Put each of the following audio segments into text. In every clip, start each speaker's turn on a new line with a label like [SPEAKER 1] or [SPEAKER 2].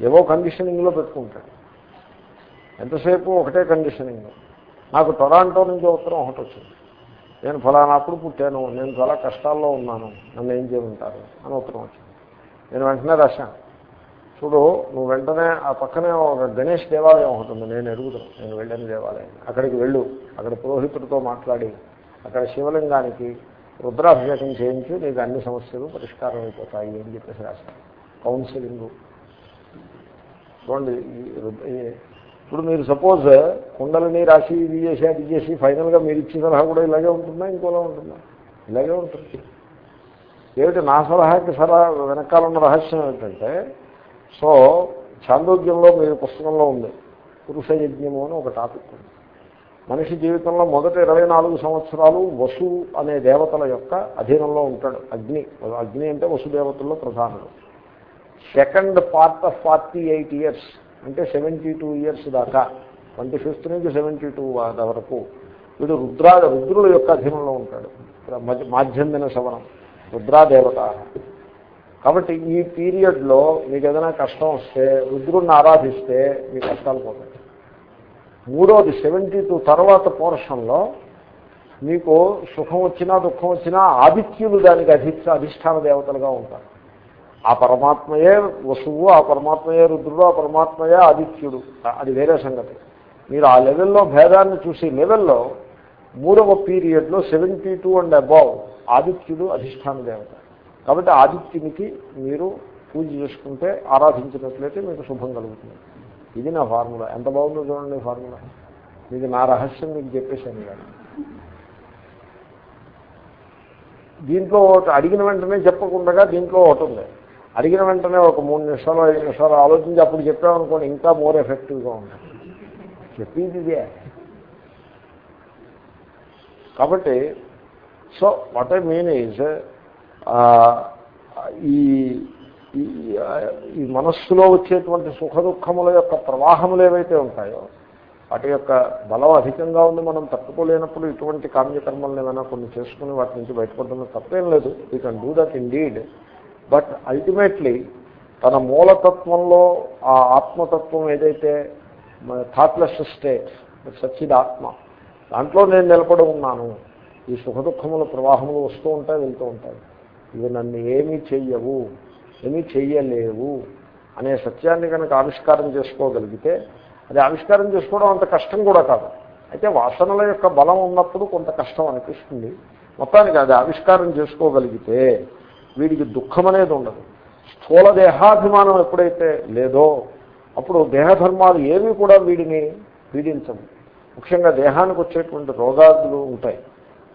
[SPEAKER 1] ఏవో కండిషనింగ్లో పెట్టుకుంటాడు. ఎంతసేపు ఒకటే కండిషనింగ్ నాకు టొరాంటో నుంచి ఉత్తరం ఒకటి వచ్చింది. నేను ఫలానప్పుడు పుట్టాను నేను చాలా కష్టాల్లో ఉన్నాను నన్ను ఏం చేయమంటారు అని ఉత్తరం వచ్చింది. నేను వెంటనే రాశాను చూడు నువ్వు వెంటనే ఆ పక్కనే ఒక గణేష్ దేవాలయం ఒకటి ఉంది నేను ఎరుగుతాను నేను వెళ్ళని దేవాలయం. అక్కడికి వెళ్ళు అక్కడ పురోహితుడితో మాట్లాడి అక్కడ శివలింగానికి రుద్రాభిషేకం చేయించి నీకు అన్ని సమస్యలు పరిష్కారం అయిపోతాయి అని చెప్పేసి రాశాను కౌన్సిలింగు చూడండి ఇప్పుడు మీరు సపోజ్ కుండలని రాసి ఇది చేసి అది చేసి ఫైనల్గా మీరు ఇచ్చిన సలహా కూడా ఇలాగే ఉంటుందా? ఇంకోలా ఉంటుందా? ఇలాగే ఉంటుంది. ఏమిటి? నా సలహాకి సలహా వెనకాల ఉన్న రహస్యం ఏంటంటే సో చాంద్రోగ్యంలో మీరు పుస్తకంలో ఉంది. పురుష యజ్ఞము అని ఒక టాపిక్ ఉంది. మనిషి జీవితంలో మొదటి ఇరవై నాలుగు సంవత్సరాలు వసు అనే దేవతల యొక్క అధీనంలో ఉంటాడు. అగ్ని అగ్ని అంటే వసు దేవతల్లో ప్రధానుడు. Second part of forty eight years అంటే సెవెంటీ టూ ఇయర్స్ దాకా ట్వంటీ ఫిఫ్త్ నుంచి సెవెంటీ టూ వరకు వీడు రుద్రా రుద్రుల యొక్క అధీనంలో ఉంటాడు. మధ్య- మాధ్యందిన శవనం రుద్రాదేవత. కాబట్టి ఈ పీరియడ్లో మీకు ఏదైనా కష్టం వస్తే రుద్రుడిని ఆరాధిస్తే మీ కష్టాలు పోతాయి. మూడోది సెవెంటీ టూ తర్వాత పోర్షన్లో మీకు సుఖం వచ్చినా దుఃఖం వచ్చినా ఆదిత్యులు దానికి అధి అధిష్టాన దేవతలుగా ఉంటారు. ఆ పరమాత్మయే వసువు ఆ పరమాత్మయే రుద్రుడు ఆ పరమాత్మయే ఆదిత్యుడు. అది వేరే సంగతి. మీరు ఆ లెవెల్లో భేదాన్ని చూసి లెవెల్లో మూడవ పీరియడ్లో సెవెంటీ టూ అండ్ అబౌవ్ ఆదిత్యుడు అధిష్టాన దేవత. కాబట్టి ఆదిత్యునికి మీరు పూజ చేసుకుంటే ఆరాధించినట్లయితే మీకు శుభం కలుగుతుంది. ఇది నా ఫార్ములా. ఎంత బాగుందో చూడండి ఫార్ములా. మీకు నా రహస్యం మీకు చెప్పేశాను కానీ దీంట్లో ఒకటి అడిగిన వెంటనే చెప్పకుండా దీంట్లో ఒకటి ఉంది. అడిగిన వెంటనే ఒక మూడు నిమిషాలు ఐదు నిమిషాలు ఆలోచించి అప్పుడు చెప్పామనుకోండి ఇంకా మోర్ ఎఫెక్టివ్గా ఉంటుంది చెప్పింది ఇదే. కాబట్టి so what I mean is ఈ ఈ- ఈ మనస్సులో వచ్చేటువంటి సుఖ దుఃఖముల యొక్క ప్రవాహములు ఏవైతే ఉంటాయో వాటి యొక్క బలం అధికంగా ఉంది మనం తట్టుకోలేనప్పుడు ఇటువంటి కామ్యకర్మలను ఏమైనా కొన్ని చేసుకుని వాటి నుంచి బయటపడడం తప్పేం లేదు. We can do that indeed but ultimately తన మూలతత్వంలో ఆ ఆత్మతత్వం ఏదైతే థాట్లెస్ స్టేట్ సచ్చిద్ ఆత్మ దాంట్లో నేను నిలబడి ఉన్నాను. ఈ సుఖ దుఃఖముల ప్రవాహములు వస్తూ ఉంటాయి వెళ్తూ ఉంటాయి. ఇవి నన్ను ఏమీ చెయ్యవు ఏమీ చెయ్యలేవు అనే సత్యాన్ని కనుక ఆవిష్కారం చేసుకోగలిగితే అది ఆవిష్కారం చేసుకోవడం అంత కష్టం కూడా కాదు. అయితే వాసనల యొక్క బలం ఉన్నప్పుడు కొంత కష్టం అనిపిస్తుంది. మొత్తానికి అది ఆవిష్కారం చేసుకోగలిగితే వీడికి దుఃఖం అనేది ఉండదు. స్థూల దేహాభిమానం ఎప్పుడైతే లేదో అప్పుడు దేహధర్మాలు ఏవి కూడా వీడిని పీడించవు. ముఖ్యంగా దేహానికి వచ్చేటువంటి రోగాదులు ఉంటాయి.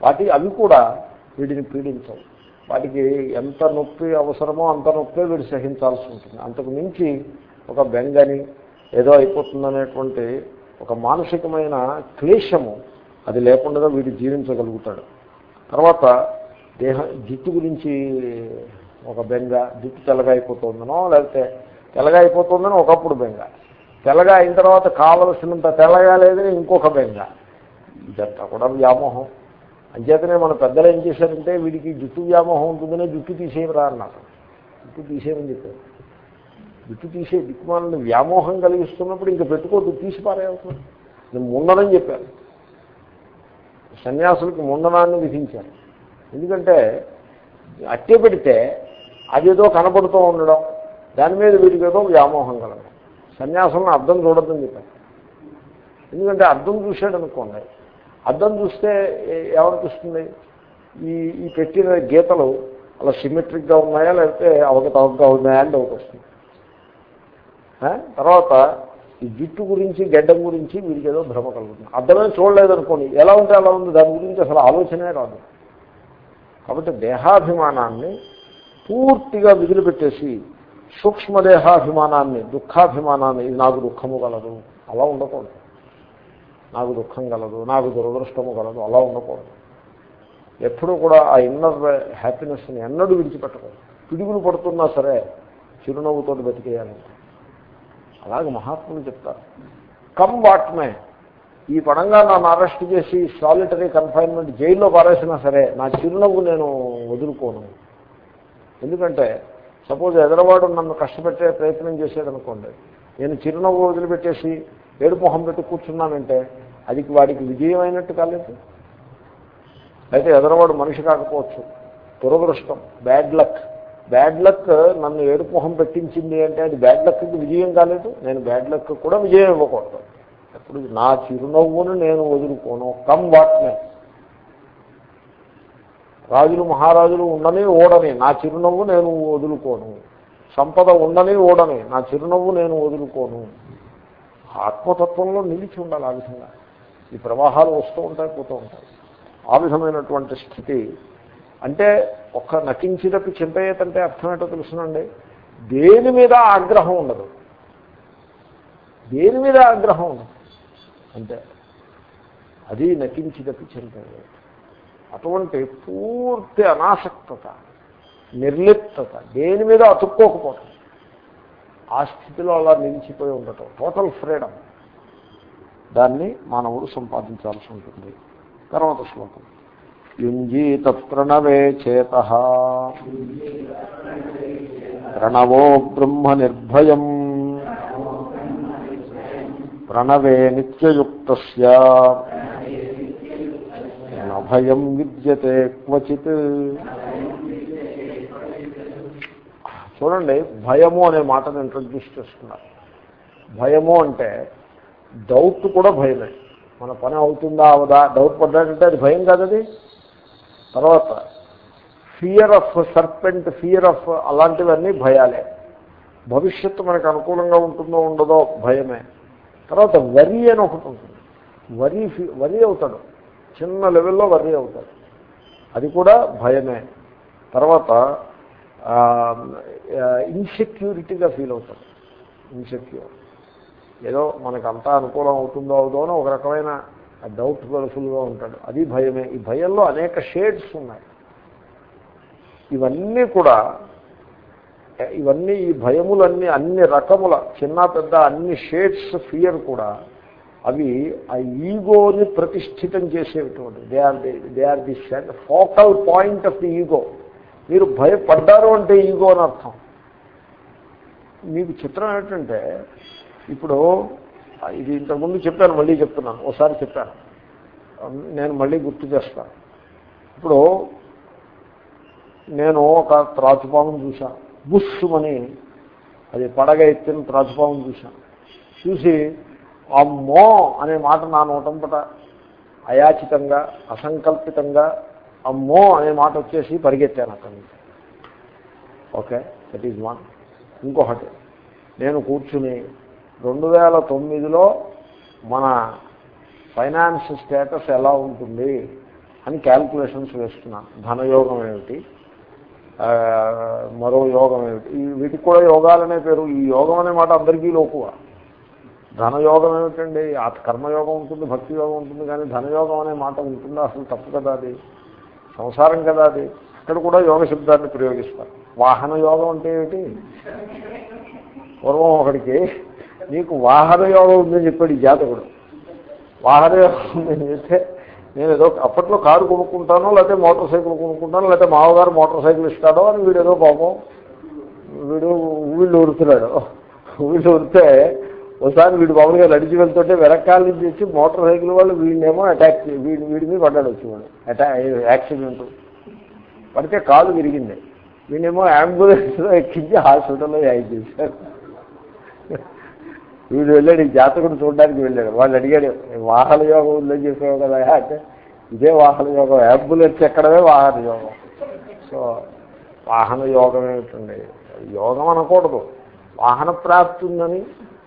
[SPEAKER 1] వాటి అవి కూడా వీడిని పీడించవు. వాటికి ఎంత నొప్పి అవసరమో అంత నొప్పి వీడు సహించాల్సి ఉంటుంది. అంతకు మించి ఒక బెంగని ఏదో అయిపోతుందనేటువంటి ఒక మానసికమైన క్లేశము అది లేకుండా వీడు జీవించగలుగుతాడు. తర్వాత దేహ జుట్టు గురించి ఒక బెంగ జుట్టు తెల్లగా అయిపోతుందనో లేకపోతే తెల్లగా అయిపోతుందని ఒకప్పుడు బెంగ. తెల్లగా అయిన తర్వాత కావలసినంత తెల్లగా లేదని ఇంకొక బెంగ. ఇదంతా కూడా వ్యామోహం. అంచేతనే మన పెద్దలు ఏం చేశారంటే వీడికి జుట్టు వ్యామోహం ఉంటుందనే జుట్టు తీసేయరా అన్నారు. జుట్టు తీసేయమని చెప్పారు. జుట్టు తీసే దిక్కుమాలని వ్యామోహం కలిగిస్తున్నప్పుడు ఇంకా పెట్టుకోద్దు తీసి పారేయవుతుంది నేను ముండనని చెప్పారు సన్యాసులకి ముండనాన్ని విధించారు. ఎందుకంటే అట్టే పెడితే అదేదో కనపడుతూ ఉండడం దాని మీద వీడికి ఏదో వ్యామోహం కలగడం. సన్యాసంలో అర్థం చూడద్దని చెప్పారు. ఎందుకంటే అర్థం చూశాడు అనుకోండి అర్థం చూస్తే ఏమనిపిస్తుంది? ఈ ఈ పెట్టిన గీతలు అలా సిమెట్రిక్గా ఉన్నాయా లేకపోతే అవకతవకగా ఉన్నాయా అని డౌట్ వస్తుంది. తర్వాత ఈ జుట్టు గురించి గడ్డం గురించి వీరికి ఏదో భ్రమ కలుగుతుంది. అర్థమే చూడలేదనుకోండి ఎలా ఉంటే అలా ఉంది దాని గురించి అసలు ఆలోచనే రాదు. కాబట్టి దేహాభిమానాన్ని పూర్తిగా విదిలిపెట్టేసి సూక్ష్మదేహాభిమానాన్ని దుఃఖాభిమానాన్ని ఇది నాకు దుఃఖము కలదు అలా ఉండకూడదు. నాకు దుఃఖం కలదు నాకు దురదృష్టము కలదు అలా ఉండకూడదు. ఎప్పుడూ కూడా ఆ ఇన్నర్ హ్యాపీనెస్ని ఎన్నడూ విడిచిపెట్టకూడదు. పిడుగులు పడుతున్నా సరే చిరునవ్వుతో బతికేయాలి అలాగే మహాత్ములు చెప్తారు. కమ్ వాట్మే ఈ పడంగా నన్ను అరెస్ట్ చేసి సాలిటరీ కన్ఫైన్మెంట్ జైల్లో పారేసినా సరే నా చిరునవ్వు నేను వదులుకోను. ఎందుకంటే సపోజ్ ఎదరవాడు నన్ను కష్టపెట్టే ప్రయత్నం చేసేదనుకోండి నేను చిరునవ్వు వదిలిపెట్టేసి ఏడు పెట్టి కూర్చున్నానంటే అది వాడికి విజయం అయినట్టు కాలేదు. అయితే ఎదరవాడు మనిషి కాకపోవచ్చు. దురదృష్టం. బ్యాడ్ లక్ బ్యాడ్ లక్ నన్ను ఏడుపు మొహం పెట్టించింది అంటే అది బ్యాడ్ లక్కి విజయం కాలేదు. నేను బ్యాడ్ లక్ కూడా విజయం ఇవ్వకూడదు. అప్పుడు నా చిరునవ్వును నేను వదులుకోను. కమ్ వాట్నే రాజులు మహారాజులు ఉండని ఓడని. నా చిరునవ్వు నేను వదులుకోను. సంపద ఉండని ఓడని. నా చిరునవ్వు నేను వదులుకోను. ఆత్మతత్వంలో నిలిచి ఉండాలి ఆ విధంగా. ఈ ప్రవాహాలు వస్తూ ఉంటాయి పోతూ ఉంటాయి. ఆ విధమైనటువంటి స్థితి. అంటే ఒక్క నటించినట్టు చింతయ్యేతంటే అర్థం ఏంటో తెలుసునండి. దేని మీద ఆగ్రహం ఉండదు. దేని మీద ఆగ్రహం ఉండదు. అంతే అది నటించినట్టు చింతయ్యే అటువంటి పూర్తి అనాసక్తత నిర్లిప్తత దేని మీద అతుక్కోకపోవటం. ఆ స్థితిలో అలా నిలిచిపోయి ఉండటం. టోటల్ ఫ్రీడమ్ దాన్ని మానవుడు సంపాదించాల్సి ఉంటుంది. తర్వాత శ్లోకం. యుంజీత ప్రణవే చేత. ప్రణవో బ్రహ్మ నిర్భయం. ప్రణవే నిత్యయుక్త భయం విద్యతే క్వచిత్. చూడండి భయము అనే మాటను ఇంట్రడ్యూస్ చేస్తున్నారు. భయము అంటే డౌట్ కూడా భయమే. మన పని అవుతుందా అవదా? డౌట్ పడ్డాడంటే అది భయం కాదది తర్వాత fear of serpent fear of అలాంటివన్నీ భయాలే. భవిష్యత్తు మనకు అనుకూలంగా ఉంటుందో ఉండదో భయమే. తర్వాత వరి అని ఒకటి ఉంటుంది. వరి వరి అవుతాడు. చిన్న లెవెల్లో వరి అవుతాడు. అది కూడా భయమే. తర్వాత ఇన్సెక్యూరిటీగా ఫీల్ అవుతాడు. ఇన్సెక్యూర్ ఏదో మనకు అంతా అనుకూలం అవుతుందో అవుదో అని ఒక రకమైన డౌట్ ఫుల్గా ఉంటాడు. అది భయమే. ఈ భయంలో అనేక షేడ్స్ ఉన్నాయి. ఇవన్నీ కూడా ఇవన్నీ ఈ భయములన్నీ అన్ని రకముల చిన్న పెద్ద అన్ని షేడ్స్ ఫియర్ కూడా అవి ఆ ఈగోని ప్రతిష్ఠితం చేసేటువంటి they are the they are the focal point of the ego మీరు భయపడ్డారు అంటే ఈగో అని అర్థం. మీకు చిత్రం ఏంటంటే ఇప్పుడు ఇది ఇంతకుముందు చెప్పాను మళ్ళీ చెప్తున్నాను ఒకసారి చెప్పాను. నేను మళ్ళీ గుర్తు చేస్తాను. ఇప్పుడు నేను ఒక త్రాచుపాము చూశాను. బుస్సుమని అది పడగ ఎత్తిన త్రాచుపామును చూశాను. చూసి అమ్మో అనే మాట నా నోటంపట అయాచితంగా అసంకల్పితంగా అమ్మో అనే మాట వచ్చేసి పరిగెత్తాను అక్కడి నుంచి. ఓకే దట్ ఈజ్ వన్ ఇంకొకటి నేను కూర్చుని రెండు వేల తొమ్మిదిలో మన ఫైనాన్స్ స్టేటస్ ఎలా ఉంటుంది అని క్యాల్కులేషన్స్ వేస్తున్నాను. ధనయోగం ఏమిటి? మరో యోగం ఏమిటి? వీటికి కూడా యోగాలనే పేరు. ఈ యోగం అనే మాట అందరికీ లోకువ. ధనయోగం ఏమిటండి? ఆ కర్మయోగం ఉంటుంది భక్తి యోగం ఉంటుంది కానీ ధనయోగం అనే మాట ఉంటుందా? అసలు తప్పు కదా అది. సంసారం కదా అది. ఇక్కడ కూడా యోగ శబ్దాన్ని ప్రయోగిస్తారు. వాహన యోగం అంటే ఏమిటి? పూర్వం ఒకడికి నీకు వాహన యోగం ఉందని చెప్పాడు ఈ జాతకుడు. వాహన యోగం ఉందని చెప్తే నేను ఏదో అప్పట్లో కారు కొనుక్కుంటానో లేకపోతే మోటార్ సైకిల్ కొనుక్కుంటానో లేకపోతే మామగారు మోటార్ సైకిల్ ఇస్తాడో అని వీడు ఏదో పాపం వీడు వీళ్ళు ఉరుతున్నాడు వీళ్ళు ఉరితే ఒకసారి వీడు మామూలుగా నడిచి వెళ్తుంటే వెనకాల నుంచి వచ్చి మోటార్ సైకిల్ వాళ్ళు వీడినేమో అటాక్ వీడి వీడి మీద పడ్డాడు వచ్చి అటా యాక్సిడెంట్. పడితే కాలు విరిగింది. వీడేమో అంబులెన్స్లో ఎక్కించి హాస్పిటల్లో యాడ్ చేశారు. వీడు వెళ్ళాడు ఈ జాతకుడు చూడడానికి వెళ్ళాడు. వాళ్ళు అడిగాడు వాహన యోగం ఉందని చెప్పావు కదా అంటే ఇదే వాహన యోగం. అంబులెన్స్ ఎక్కడమే వాహన యోగం. సో వాహన యోగం ఏమిటండి? యోగం అనకూడదు. వాహన ప్రాప్తి ఉందని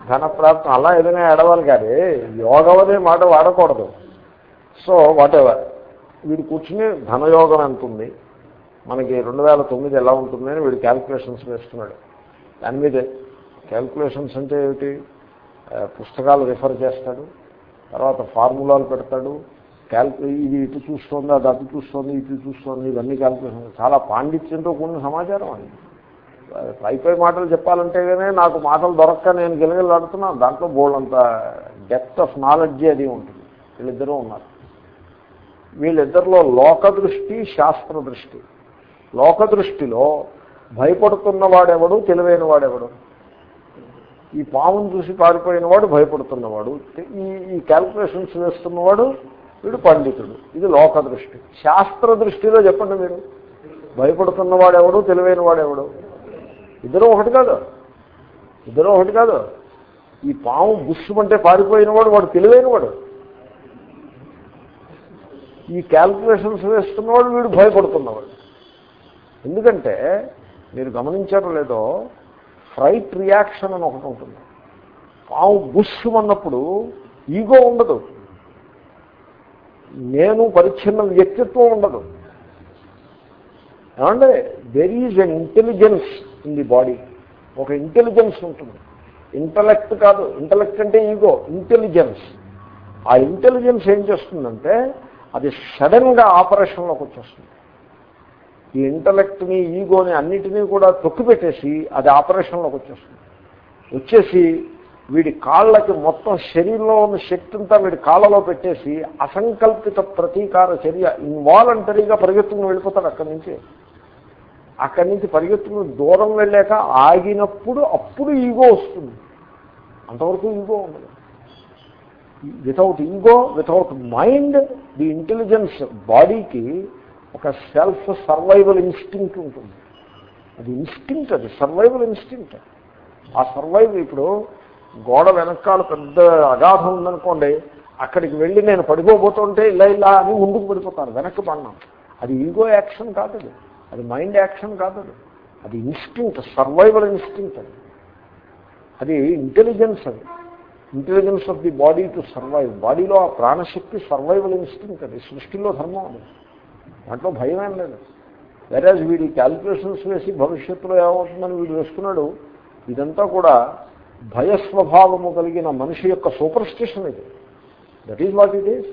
[SPEAKER 1] ధన ప్రాప్తి అలా ఏదైనా ఏడవాలి కానీ యోగం అనే మాట వాడకూడదు. సో వాటెవర్ వీడు కూర్చుని ధనయోగం ఎంత ఉంది? మనకి రెండు వేల తొమ్మిది ఎలా ఉంటుందని వీడు క్యాల్కులేషన్స్ వేస్తున్నాడు. దాని మీదే క్యాల్కులేషన్స్ అంటే ఏమిటి? పుస్తకాలు రిఫర్ చేస్తాడు తర్వాత ఫార్ములాలు పెడతాడు క్యాల్కు ఇది ఇటు చూస్తుంది అది అటు చూస్తుంది ఇటు చూస్తుంది ఇవన్నీ క్యాల్కులేషన్ చాలా పాండిత్యంతో కూడిన సమాచారం అది. పైపై మాటలు చెప్పాలంటేనే నాకు మాటలు దొరక్క నేను గెలగలాడుతున్నాను. దాంట్లో బోల్డంత డెప్త్ ఆఫ్ నాలెడ్జ్ అది ఉంటుంది. వీళ్ళిద్దరూ ఉన్నారు. వీళ్ళిద్దరిలో లోక దృష్టి శాస్త్ర దృష్టి. లోక దృష్టిలో భయపడుతున్నవాడెవడు తెలివైన వాడెవడు ఈ పామును చూసి పారిపోయినవాడు భయపడుతున్నవాడు. ఈ ఈ క్యాల్కులేషన్స్ వేస్తున్నవాడు వీడు పండితుడు. ఇది లోక దృష్టి. శాస్త్ర దృష్టిలో చెప్పండి మీరు. భయపడుతున్నవాడెవడు? తెలివైన వాడెవడు ఇద్దరు ఒకటి కాదు. ఇద్దరు ఒకటి కాదు. ఈ పాము బుస్సుమంటే పారిపోయినవాడు వాడు తెలివైనవాడు. ఈ క్యాల్కులేషన్స్ వేస్తున్నవాడు వీడు భయపడుతున్నవాడు. ఎందుకంటే మీరు గమనించారో లేదో ఫ్రైట్ రియాక్షన్ అని ఒకటి ఉంటుంది. పాము బుష్ అన్నప్పుడు ఈగో ఉండదు. నేను పరిచ్ఛిన్న వ్యక్తిత్వం ఉండదు. ఏమంటే there is an intelligence in the body ఒక ఇంటెలిజెన్స్ ఉంటుంది. ఇంటలెక్ట్ కాదు ఇంటలెక్ట్ అంటే ఈగో ఇంటెలిజెన్స్ ఆ ఇంటెలిజెన్స్ ఏం చేస్తుందంటే అది సడన్గా ఆపరేషన్లోకి వచ్చేస్తుంది. ఈ ఇంటలెక్ట్ని ఈగోని అన్నిటినీ కూడా తొక్కిపెట్టేసి అది ఆపరేషన్లోకి వచ్చేస్తుంది. వచ్చేసి వీడి కాళ్ళకి మొత్తం శరీరంలో ఉన్న శక్తి అంతా వీడి కాళ్ళలో పెట్టేసి అసంకల్పిత ప్రతీకార చర్య ఇన్వాలంటరీగా పరిగెత్తుకుని వెళ్ళిపోతాడు అక్కడి నుంచి. అక్కడి నుంచి పరిగెత్తుకుని దూరం వెళ్ళాక ఆగినప్పుడు అప్పుడు ఈగో వస్తుంది. అంతవరకు ఈగో ఉండదు. Without ego without mind the intelligence బాడీకి ఒక సెల్ఫ్ సర్వైవల్ ఇన్స్టింక్ట్ ఉంటుంది. అది ఇన్స్టింక్ట్ అది సర్వైవల్ ఇన్స్టింక్ట్. ఆ సర్వైవ్ ఇప్పుడు గోడ వెనకాల పెద్ద అగాధం ఉందనుకోండి అక్కడికి వెళ్ళి నేను పడిపోబోతుంటే ఇలా ఇలా అని ముందుకు పడిపోతాను వెనక్కి పడినాం. అది ఈగో యాక్షన్ కాదు అది మైండ్ యాక్షన్ కాదు అది. అది ఇన్స్టింక్ట్ సర్వైవల్ ఇన్స్టింక్ట్ అది. అది ఇంటెలిజెన్స్ అది. Intelligence of the body to survive. బాడీలో ఆ ప్రాణశక్తి సర్వైవల్ ఇన్స్టింక్ట్ అది. సృష్టిలో ధర్మం అది. దాంట్లో భయం ఏం లేదు. వెరాజ్ వీడి క్యాల్కులేషన్స్ వేసి భవిష్యత్తులో ఏమవుతుందని వీడు వేసుకున్నాడు ఇదంతా కూడా భయస్వభావము కలిగిన మనిషి యొక్క సూపర్ స్టిషన్ ఇది. That is what it is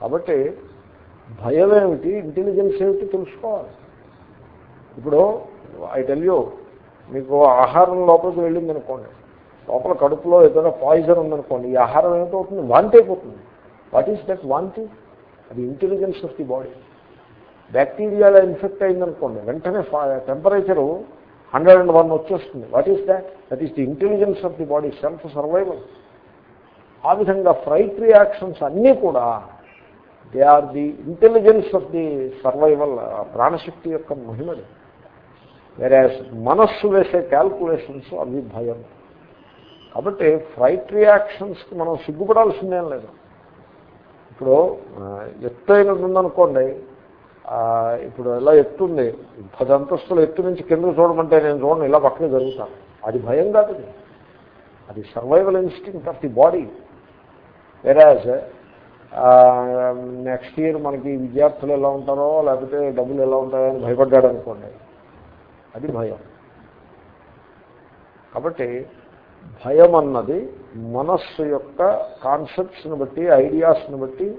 [SPEAKER 1] కాబట్టి భయం ఏమిటి? ఇంటెలిజెన్స్ ఏమిటి? తెలుసుకోవాలి. ఇప్పుడు ఐ టెల్ యూ మీకు ఆహారం లోపలికి వెళ్ళింది అనుకోండి లోపల కడుపులో ఏదైనా పాయిజన్ ఉందనుకోండి ఈ ఆహారం ఏమిటవుతుంది వాంతి అయిపోతుంది. వాట్ ఈస్ దట్ వాంతి? అది ఇంటెలిజెన్స్ ఆఫ్ ది బాడీ బ్యాక్టీరియాలో ఇన్ఫెక్ట్ అయిందనుకోండి వెంటనే టెంపరేచరు హండ్రెడ్ అండ్ వన్ వచ్చేస్తుంది. What is that that is the intelligence of the body self survival ఆ విధంగా ఫ్రైట్ రియాక్షన్స్ అన్నీ కూడా they are the intelligence of the survival ప్రాణశక్తి యొక్క మహిమది వేరే మనస్సు వేసే క్యాల్కులేషన్స్ అవి భయం. కాబట్టి ఫ్రైట్ రియాక్షన్స్కి మనం సిగ్గుపడాల్సిందేం లేదు. ఇప్పుడు ఎత్తు ఎత్తైనది ఉందనుకోండి ఇప్పుడు ఎలా ఎత్తుంది? పది అంతస్తులు ఎత్తు నుంచి కిందకు చూడమంటే నేను చూడండి ఇలా పక్కనే జరుగుతాను. అది భయం కాదు. అది survival instinct of the body వెరాజ్ నెక్స్ట్ ఇయర్ మనకి విద్యార్థులు ఎలా ఉంటారో లేకపోతే డబ్బులు ఎలా ఉంటాయో అని భయపడ్డాడు అనుకోండి అది భయం. కాబట్టి భయం అన్నది మనస్సు యొక్క కాన్సెప్ట్స్ని బట్టి ఐడియాస్ని బట్టి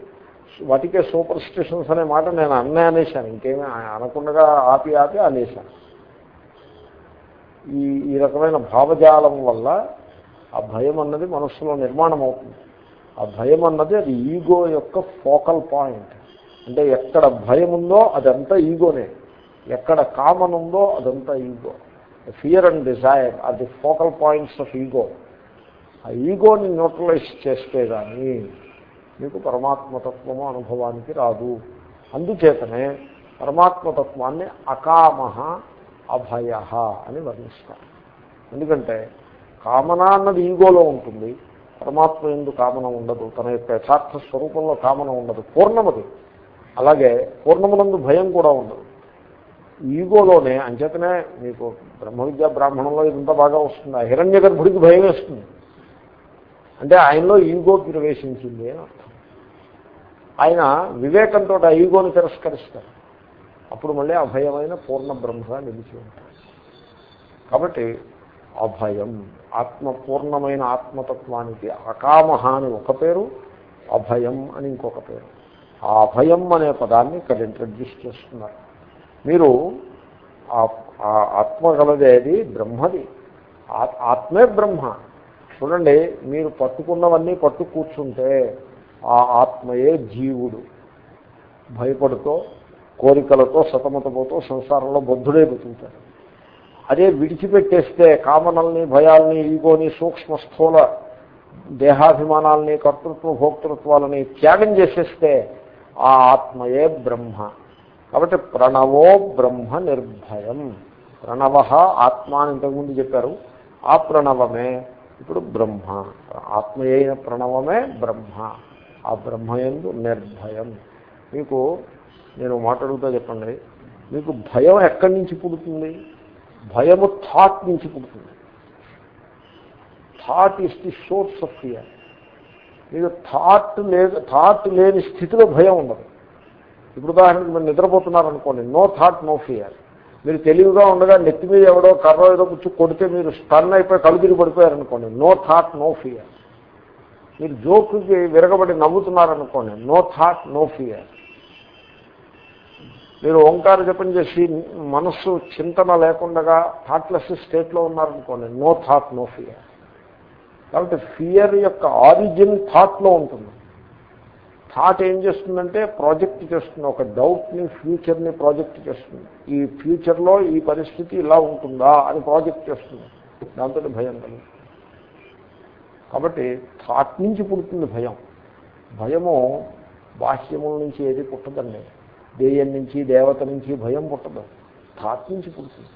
[SPEAKER 1] వాటికే సూపర్ స్టిషన్స్ అనే మాట నేను అన్నే అనేశాను. ఇంకేమీ అనకుండా ఆపి ఆపి అనేశాను. ఈ ఈ రకమైన భావజాలం వల్ల ఆ భయం అన్నది మనస్సులో నిర్మాణం అవుతుంది. ఆ భయం అన్నది అది ఈగో యొక్క ఫోకల్ పాయింట్. అంటే ఎక్కడ భయం ఉందో అదంతా ఈగోనే. ఎక్కడ కామన్ ఉందో అదంతా ego. Fear and desire are the focal points of ego ఆ ఈగోని న్యూట్రలైజ్ చేస్తే కానీ మీకు పరమాత్మతత్వము అనుభవానికి రాదు. అందుచేతనే పరమాత్మతత్వాన్ని అకామహ అభయ అని వర్ణిస్తారు. ఎందుకంటే కామన అన్నది ఈగోలో ఉంటుంది. పరమాత్మ ఎందు కామన ఉండదు. తన యొక్క యథార్థ స్వరూపంలో కామన ఉండదు. పూర్ణమది. అలాగే పూర్ణమునందు భయం కూడా ఉండదు. ఈగోలోనే అంచేతనే మీకు బ్రహ్మ విద్య బ్రాహ్మణంలో ఇదంతా బాగా వస్తుంది. హిరణ్య గర్భుడికి భయం వేస్తుంది. అంటే ఆయనలో ఈగో ప్రవేశించింది అని అర్థం. ఆయన వివేకంతో ఆ ఈగోని తిరస్కరిస్తారు. అప్పుడు మళ్ళీ అభయమైన పూర్ణ బ్రహ్మగా నిలిచి ఉంటారు. కాబట్టి అభయం ఆత్మ పూర్ణమైన ఆత్మతత్వానికి అకామహ అని ఒక పేరు అభయం అని ఇంకొక పేరు. ఆ అభయం అనే పదాన్ని ఇక్కడ ఇంట్రడ్యూస్ చేస్తున్నారు. మీరు ఆత్మ కలదేది బ్రహ్మది. ఆత్మే బ్రహ్మ. చూడండి మీరు పట్టుకున్నవన్నీ పట్టు కూర్చుంటే ఆ ఆత్మయే జీవుడు. భయపడుతూ కోరికలతో సతమతపోతూ సంసారంలో బుద్ధుడే బతుకుతాడు అదే విడిచిపెట్టేస్తే కామనల్ని భయాల్ని ఈగోని సూక్ష్మ స్థూల దేహాభిమానాల్ని కర్తృత్వ భోక్తృత్వాలని త్యాగం చేసేస్తే ఆ ఆత్మయే బ్రహ్మ. కాబట్టి ప్రణవో బ్రహ్మ నిర్భయం. ప్రణవ ఆత్మ అని ఇంతకుముందు చెప్పారు. ఆ ప్రణవమే ఇప్పుడు బ్రహ్మ. ఆత్మయైన ప్రణవమే బ్రహ్మ. ఆ బ్రహ్మయందు నిర్భయం. మీకు నేను మాట్లాడుతూ చెప్పండి. మీకు భయం ఎక్కడి నుంచి పుడుతుంది? భయము థాట్ నుంచి పుడుతుంది. Thought is the source of fear. మీకు థాట్ లేదు థాట్ లేని స్థితిలో భయం ఉండదు. ఇప్పుడు ఉదాహరణకు మీరు నిద్రపోతున్నారనుకోండి నో థాట్ నో ఫియర్ మీరు తెలివిగా ఉండగా నెత్తి మీద ఎవడో కర్ర ఏదో కూర్చో కొడితే మీరు స్టన్ అయిపోయి కళ్ళు తిరిగి పడిపోయారనుకోండి నో థాట్ నో ఫియర్ మీరు జోకుకి విరగబడి నవ్వుతున్నారనుకోండి నో థాట్ నో ఫియర్ మీరు ఓంకార జపం చేసి మనస్సు చింతన లేకుండా థాట్లెస్ స్టేట్లో ఉన్నారనుకోండి నో థాట్ నో ఫియర్ కాబట్టి ఫియర్ యొక్క ఆరిజిన్ థాట్లో ఉంటుంది. థాట్ ఏం చేస్తుందంటే ప్రాజెక్ట్ చేస్తుంది. ఒక డౌట్ని ఫ్యూచర్ని ప్రాజెక్ట్ చేస్తుంది. ఈ ఫ్యూచర్లో ఈ పరిస్థితి ఇలా ఉంటుందా అని ప్రాజెక్ట్ చేస్తుంది. దాంతో భయం కలిగి కాబట్టి థాట్ నుంచి పుడుతుంది భయం. భయము బాహ్యముల నుంచి ఏది పుట్టదండి. దేయం నుంచి దేవత నుంచి భయం పుట్టదు. థాట్ నుంచి పుడుతుంది.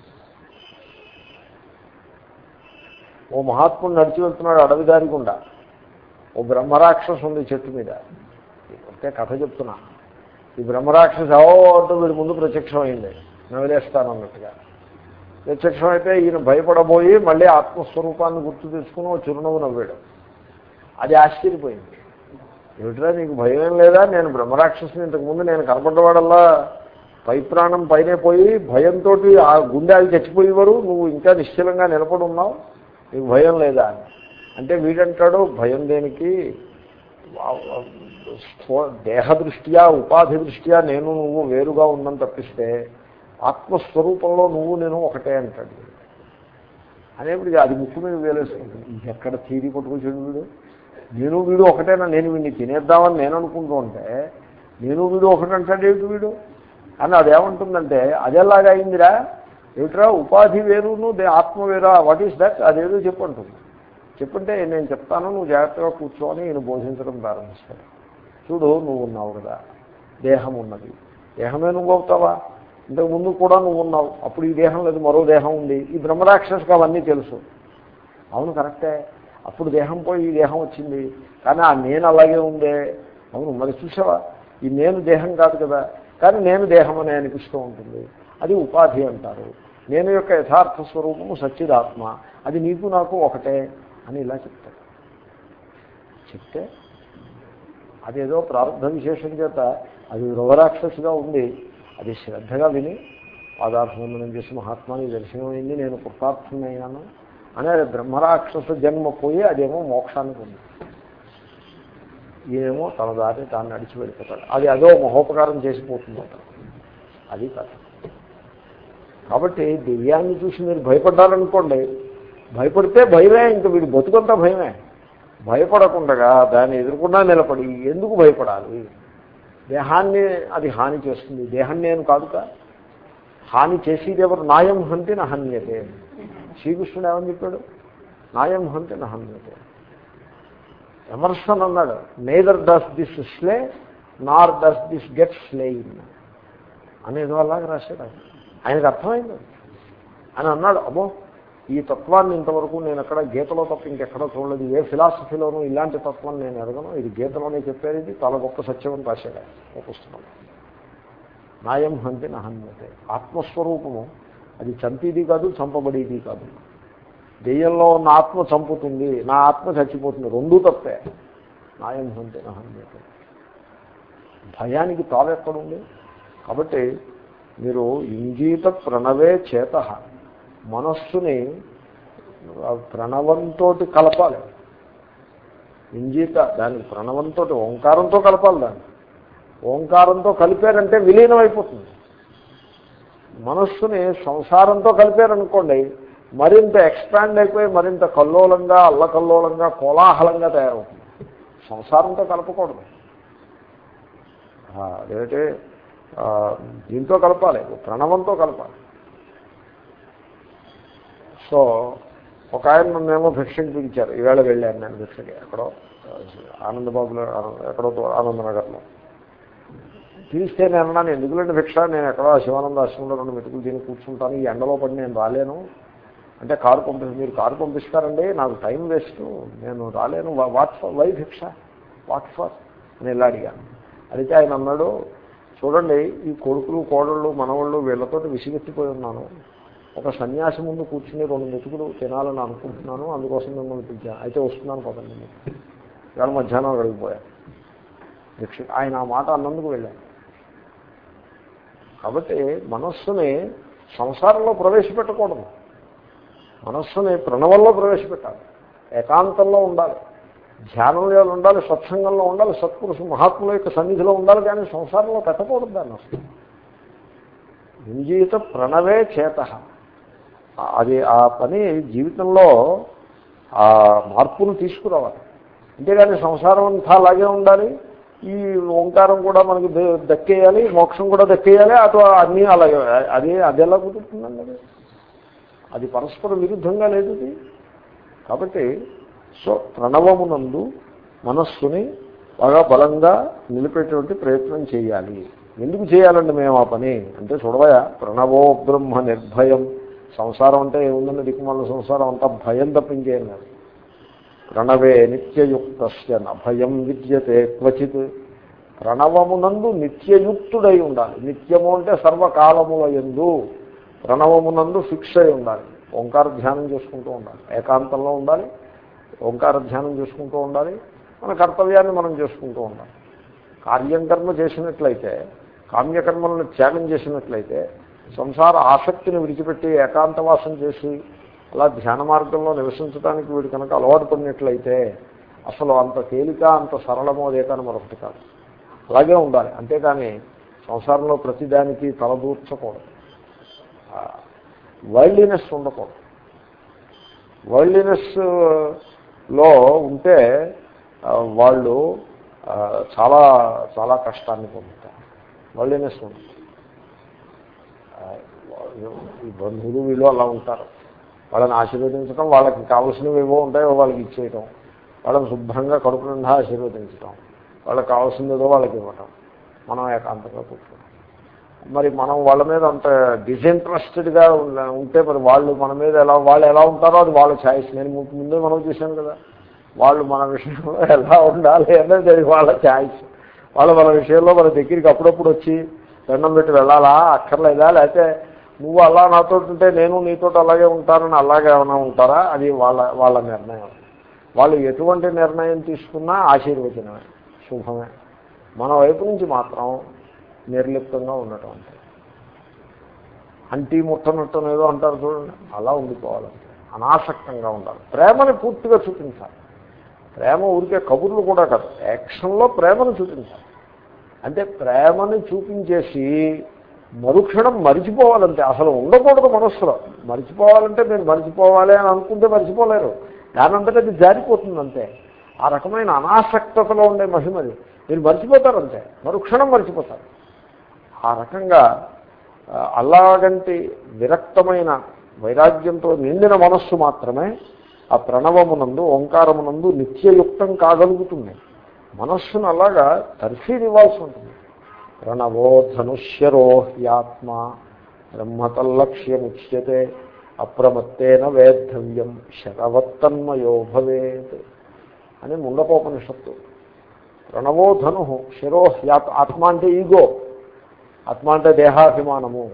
[SPEAKER 1] ఓ మహాత్ముడు నడిచి వెళ్తున్నాడు అడవి దారి గుండా. ఓ బ్రహ్మరాక్షసు ఉంది చెట్టు మీద. అంటే కథ చెప్తున్నా. ఈ బ్రహ్మరాక్షసు ఓ అంటూ వీడి ముందు ప్రత్యక్షమైంది. నవిలేస్తానన్నట్టుగా అన్నట్టుగా. ప్రత్యక్షం అయితే ఈయన భయపడబోయి మళ్ళీ ఆత్మస్వరూపాన్ని గుర్తు తెచ్చుకుని ఓ చిరునవ్వు నవ్వాడు. అది ఆశ్చర్యపోయింది. ఏమిట్రా నీకు భయం లేదా? నేను బ్రహ్మరాక్షసుని ఇంతకుముందు నేను కనపడ్డవాడల్లా పై ప్రాణం పైనే పోయి భయంతో ఆ గుండె అది చచ్చిపోయేవారు. నువ్వు ఇంకా నిశ్చలంగా నిలబడి ఉన్నావు. నీకు భయం లేదా? అని అంటే వీడంటాడు భయం దేనికి? దేహ దృష్ట్యా ఉపాధి దృష్ట్యా నేను నువ్వు వేరుగా ఉందని తప్పిస్తే ఆత్మస్వరూపంలో నువ్వు నేను ఒకటే అంటాడు. అనేప్పుడు అది ముక్కు మీద వేలేసుకుంటుంది. ఎక్కడ తీరి పట్టుకొచ్చాడు వీడు? నేను వీడు ఒకటేనా? నేను వీడిని తినేద్దామని నేను అనుకుంటూ ఉంటే నేను వీడు ఒకటంటాడు ఏమిటి వీడు? అని అదేమంటుందంటే అదేలాగా అయిందిరా? ఏమిట్రా? ఉపాధి వేరును ఆత్మ వేరా? వాట్ ఈస్ దట్ అదేదో చెప్పంటుంది. చెప్పుంటే నేను చెప్తాను నువ్వు జాగ్రత్తగా కూర్చోని నేను బోధించడం ప్రారంభిస్తాను చూడు నువ్వు ఉన్నావు కదా. దేహం ఉన్నది దేహమే నువ్వు అవుతావా ఇంతకు ముందు కూడా నువ్వు ఉన్నావు అప్పుడు ఈ దేహం లేదు మరో దేహం ఉంది. ఈ బ్రహ్మరాక్షసుకు అవన్నీ తెలుసు. అవును కరెక్టే. అప్పుడు దేహం పోయి ఈ దేహం వచ్చింది. కానీ ఆ నేను అలాగే ఉందే. అవును మరి చూసావా? ఈ నేను దేహం కాదు కదా. కానీ నేను దేహం అనే అనిపిస్తూ ఉంటుంది. అది ఉపాధి అంటారు. నేను యొక్క యథార్థ స్వరూపము సచ్చిదాత్మ. అది నీకు నాకు ఒకటే అని ఇలా చెప్తాడు చెప్తే అదేదో ప్రారంభ విశేషం చేత అది రోగరాక్షసుగా ఉంది. అది శ్రద్ధగా విని పాదార్థవందనం చేసి మహాత్మాని దర్శనమైంది నేను కృతార్థమైనాను అని అది బ్రహ్మరాక్షస జన్మ పోయి అదేమో మోక్షానికి ఉంది. ఈయనేమో తన దారిని తాను నడిచి వెళ్ళిపోతాడు. అది అదో మహోపకారం చేసిపోతుంది అది కాదు కాబట్టి దివ్యాన్ని చూసి మీరు భయపడ్డారనుకోండి భయపడితే భయమే ఇంక వీడు బతుకంతా భయమే. భయపడకుండగా దాన్ని ఎదుర్కొన్నా నిలబడి ఎందుకు భయపడాలి? దేహాన్ని అది హాని చేస్తుంది. దేహం నేను కాదుక. హాని చేసేది ఎవరు? నాయం హంతి నహన్యతే. శ్రీకృష్ణుడు ఏమని చెప్పాడు? నాయం హంతి నహన్యతే. ఎమర్సన్ అన్నాడు neither does this slay nor does this get slain అనేది అలాగే రాశాడు ఆయన. ఆయనకు అర్థమైంది. అని అన్నాడు అమ్మో ఈ తత్వాన్ని ఇంతవరకు నేను ఎక్కడ గీతలో తప్ప ఇంకెక్కడో చూడలేదు. ఏ ఫిలాసఫీలోనూ ఇలాంటి తత్వాన్ని నేను ఎరగను. ఇది గీతలోనే చెప్పేది ఇది చాలా గొప్ప సత్యం అని రాశాడు ఒక పుస్తకం నాయం హంతి నహన్యతే. ఆత్మస్వరూపము అది చంపేది కాదు చంపబడేది కాదు. దెయ్యంలో ఉన్న ఆత్మ చంపుతుంది నా ఆత్మ చచ్చిపోతుంది. రెండూ తప్పే. నాయం హంతి నహన్యతే. భయానికి తావెక్కడుంది? కాబట్టి మీరు ఇంగీత ప్రణవే చేత. మనస్సుని ప్రణవంతో కలపాలి. ఇంజీత దానికి ప్రణవంతో ఓంకారంతో కలపాలి దాన్ని. ఓంకారంతో కలిపారంటే విలీనం అయిపోతుంది. మనస్సుని సంసారంతో కలిపారనుకోండి మరింత ఎక్స్పాండ్ అయిపోయి మరింత కల్లోలంగా అల్లకల్లోలంగా కోలాహలంగా తయారవుతుంది. సంసారంతో కలపకూడదు. అదేంటే? దీంతో కలపాలి ప్రణవంతో కలపాలి. సో ఒక ఆయన నన్నేమో భిక్షకి పిలిచారు. ఈవేళ వెళ్ళాను నేను భిక్షకి ఎక్కడో ఆనందబాబులో ఎక్కడో ఆనందనగర్లో. పిలిస్తే నేను అన్నాను ఎందుకులేండి భిక్ష? నేను ఎక్కడో శివానంద ఆశ్రమంలో రెండు మెతుకులు తిని కూర్చుంటాను. ఈ ఎండలో పడి నేను రాలేను. అంటే కారు పంపి మీరు కారు పంపిస్తారండి నాకు టైం వేస్ట్. నేను రాలేను. వాట్ ఫర్ వై భిక్ష? వాట్ ఫర్ అని ఇలా అడిగాను. అడిగితే ఆయన అన్నాడు చూడండి ఈ కొడుకులు కోడళ్ళు మనవాళ్ళు వీళ్ళతో విసిగెత్తిపోయి ఉన్నాను. ఒక సన్యాసి ముందు కూర్చుని రెండు మెతుకులు తినాలని అనుకుంటున్నాను అందుకోసం మిమ్మల్ని పిలిచాను. అయితే వస్తున్నాను పదండి మీరు. ఇవాళ మధ్యాహ్నం అక్కడికి పోయాను ఆయన ఆ మాట అన్నందుకు వెళ్ళాను. కాబట్టి మనస్సుని సంసారంలో ప్రవేశపెట్టకూడదు. మనస్సుని ప్రణవంలో ప్రవేశపెట్టాలి. ఏకాంతంలో ఉండాలి. ధ్యానంలో ఉండాలి సత్సంగంలో ఉండాలి సత్పురుషు మహాత్ముల యొక్క సన్నిధిలో ఉండాలి కానీ సంసారంలో పెట్టకూడదు దాన్ని అసలు. ఇంజీత ప్రణవే చేత. అది ఆ పని జీవితంలో ఆ మార్పును తీసుకురావాలి. అంతేగాని సంసారం అంతా అలాగే ఉండాలి. ఈ ఓంకారం కూడా మనకి ద- దక్కేయాలి మోక్షం కూడా దక్కేయాలి అటు అన్నీ అలాగే అది అది ఎలా కుదురుతుందండి అది? పరస్పర విరుద్ధంగా లేదు కాబట్టి సో ప్రణవమునందు మనస్సుని బాగా బలంగా నిలిపేటువంటి ప్రయత్నం చేయాలి. ఎందుకు చేయాలండి మేము ఆ పని? అంటే చూడవయా ప్రణవో బ్రహ్మ నిర్భయం. సంసారం అంటే ఏముందండి దిక్కుమాల సంసారం అంతా భయం తప్పించేయం కాదు. ప్రణవే నిత్యయుక్త భయం విద్యతే క్వచిత్. ప్రణవమునందు నిత్యయుక్తుడై ఉండాలి. నిత్యము అంటే సర్వకాలముల ఎందు ప్రణవమునందు ఫిక్స్ అయి ఉండాలి. ఓంకార ధ్యానం చేసుకుంటూ ఉండాలి. ఏకాంతంలో ఉండాలి. ఓంకార ధ్యానం చేసుకుంటూ ఉండాలి. మన కర్తవ్యాన్ని మనం చేసుకుంటూ ఉండాలి. కార్యం కర్మ చేసినట్లయితే కామ్యకర్మలను త్యాగం చేసినట్లయితే సంసార ఆసక్తిని విడిచిపెట్టి ఏకాంతవాసం చేసి అలా ధ్యాన మార్గంలో నివసించడానికి వీడు కనుక అలవాటు పడినట్లయితే అసలు అంత తేలిక అంత సరళమో అదే కానీ మరొకటి కాదు. అలాగే ఉండాలి. అంతేకాని సంసారంలో ప్రతిదానికి తలదూర్చకూడదు. వైల్డ్లీనెస్ ఉండకూడదు. వైల్డ్లీనెస్లో ఉంటే వాళ్ళు చాలా చాలా కష్టాన్ని పొందుతారు. వైల్డ్లీనెస్ ఉంటుంది ఈ బంధువులు వీళ్ళు అలా ఉంటారు. వాళ్ళని ఆశీర్వదించడం వాళ్ళకి కావలసినవి ఏవో ఉంటాయో వాళ్ళకి ఇచ్చేయటం వాళ్ళని శుభ్రంగా కడుపు నిండా ఆశీర్వదించడం వాళ్ళకి కావాల్సిందేదో వాళ్ళకి ఇవ్వటం మనం ఏకాంతంగా కూర్చున్నాం మరి మనం వాళ్ళ మీద అంత డిసింట్రెస్టెడ్గా ఉంటే మరి వాళ్ళు మన మీద ఎలా వాళ్ళు ఎలా ఉంటారో అది వాళ్ళ ఛాయిస్. నేను ముందే మనం చూశాను కదా వాళ్ళు మన విషయంలో ఎలా ఉండాలి అనేది అది వాళ్ళ ఛాయిస్. వాళ్ళు మన విషయంలో మన దగ్గరికి అప్పుడప్పుడు వచ్చి దండం పెట్టి వెళ్ళాలా అక్కర్లేదా లేకపోతే నువ్వు అలా నాతో ఉంటే నేను నీతో అలాగే ఉంటానని అలాగే ఏమైనా ఉంటారా? అది వాళ్ళ వాళ్ళ నిర్ణయం. వాళ్ళు ఎటువంటి నిర్ణయం తీసుకున్నా ఆశీర్వచనమే శుభమే. మన వైపు నుంచి మాత్రం నిర్లిప్తంగా ఉండటం అంటే అంటీ ముట్టనట్టం ఏదో అంటారు చూడండి. అలా ఉండిపోవాలంటే అనాసక్తంగా ఉండాలి. ప్రేమని పూర్తిగా చూపించాలి. ప్రేమ ఊరికే కబుర్లు కూడా కాదు. యాక్షన్లో ప్రేమను చూపించాలి. అంటే ప్రేమని చూపించేసి మరుక్షణం మరిచిపోవాలంటే అసలు ఉండకూడదు మనస్సులో. మరిచిపోవాలంటే మీరు మరిచిపోవాలి అని అనుకుంటే మరిచిపోలేరు. దానంతటే అది జారిపోతుంది అంతే. ఆ రకమైన అనాసక్తతలో ఉండే మహిమది మీరు మర్చిపోతారంతే. మరుక్షణం మర్చిపోతారు. ఆ రకంగా అలాగంటి విరక్తమైన వైరాగ్యంతో నిండిన మనస్సు మాత్రమే ఆ ప్రణవమునందు ఓంకారమునందు నిత్యయుక్తం కాగలుగుతుంది. మనస్సును అలాగా తర్ఫీదివ్వాల్సి ఉంటుంది. ప్రణవో ధనుష్యరో హ్యాత్మ. బ్రహ్మతల్లక్ష్యముచ్యతే అప్రమత్తేన వేద్ధవ్యం శరవత్తన్మయో భవేత్ అని ముండకోపనిషత్తు. ప్రణవో ధను శిరోహ్యాత్ ఆత్మ అంటే ఈగో. ఆత్మ అంటే దేహాభిమానము.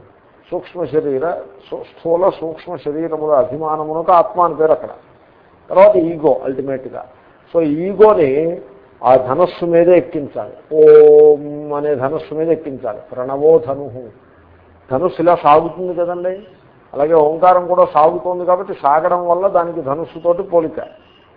[SPEAKER 1] సూక్ష్మ శరీర స్థూల సూక్ష్మ శరీరముల అభిమానమునకు ఆత్మ అని పేరు అక్కడ. తర్వాత ఈగో అల్టిమేట్గా సో ఈగోని ఆ ధనస్సు మీదే ఎక్కించాలి. ఓం అనే ధనస్సు మీద ఎక్కించాలి. ప్రణవో ధను. ధనుస్సు ఇలా సాగుతుంది కదండి. అలాగే ఓంకారం కూడా సాగుతోంది కాబట్టి సాగడం వల్ల దానికి ధనుస్సుతోటి పోలిక.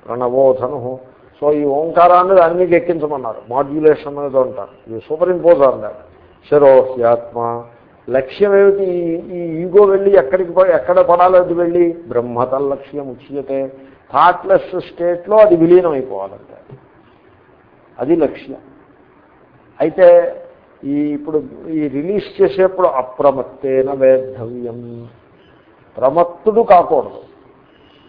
[SPEAKER 1] ప్రణవో ధను. సో ఈ ఓంకారాన్ని దాని మీద ఎక్కించమన్నారు. మాడ్యులేషన్ అనేది అంటారు. ఇది సూపర్ ఇంపోజ్ అన్నారు శరోహ్యాత్మ. లక్ష్యం ఏమిటి? ఈ- ఈగో వెళ్ళి ఎక్కడికి ఎక్కడ పడాలో అది వెళ్ళి బ్రహ్మతల్ లక్ష్యం ఉచ్యతే. థాట్లెస్ స్టేట్లో అది విలీనం అయిపోవాలంటే అది లక్ష్యం అయితే ఈ ఇప్పుడు ఈ రిలీజ్ చేసేప్పుడు అప్రమత్తేన వేద్ధవ్యం. ప్రమత్తుడు కాకూడదు.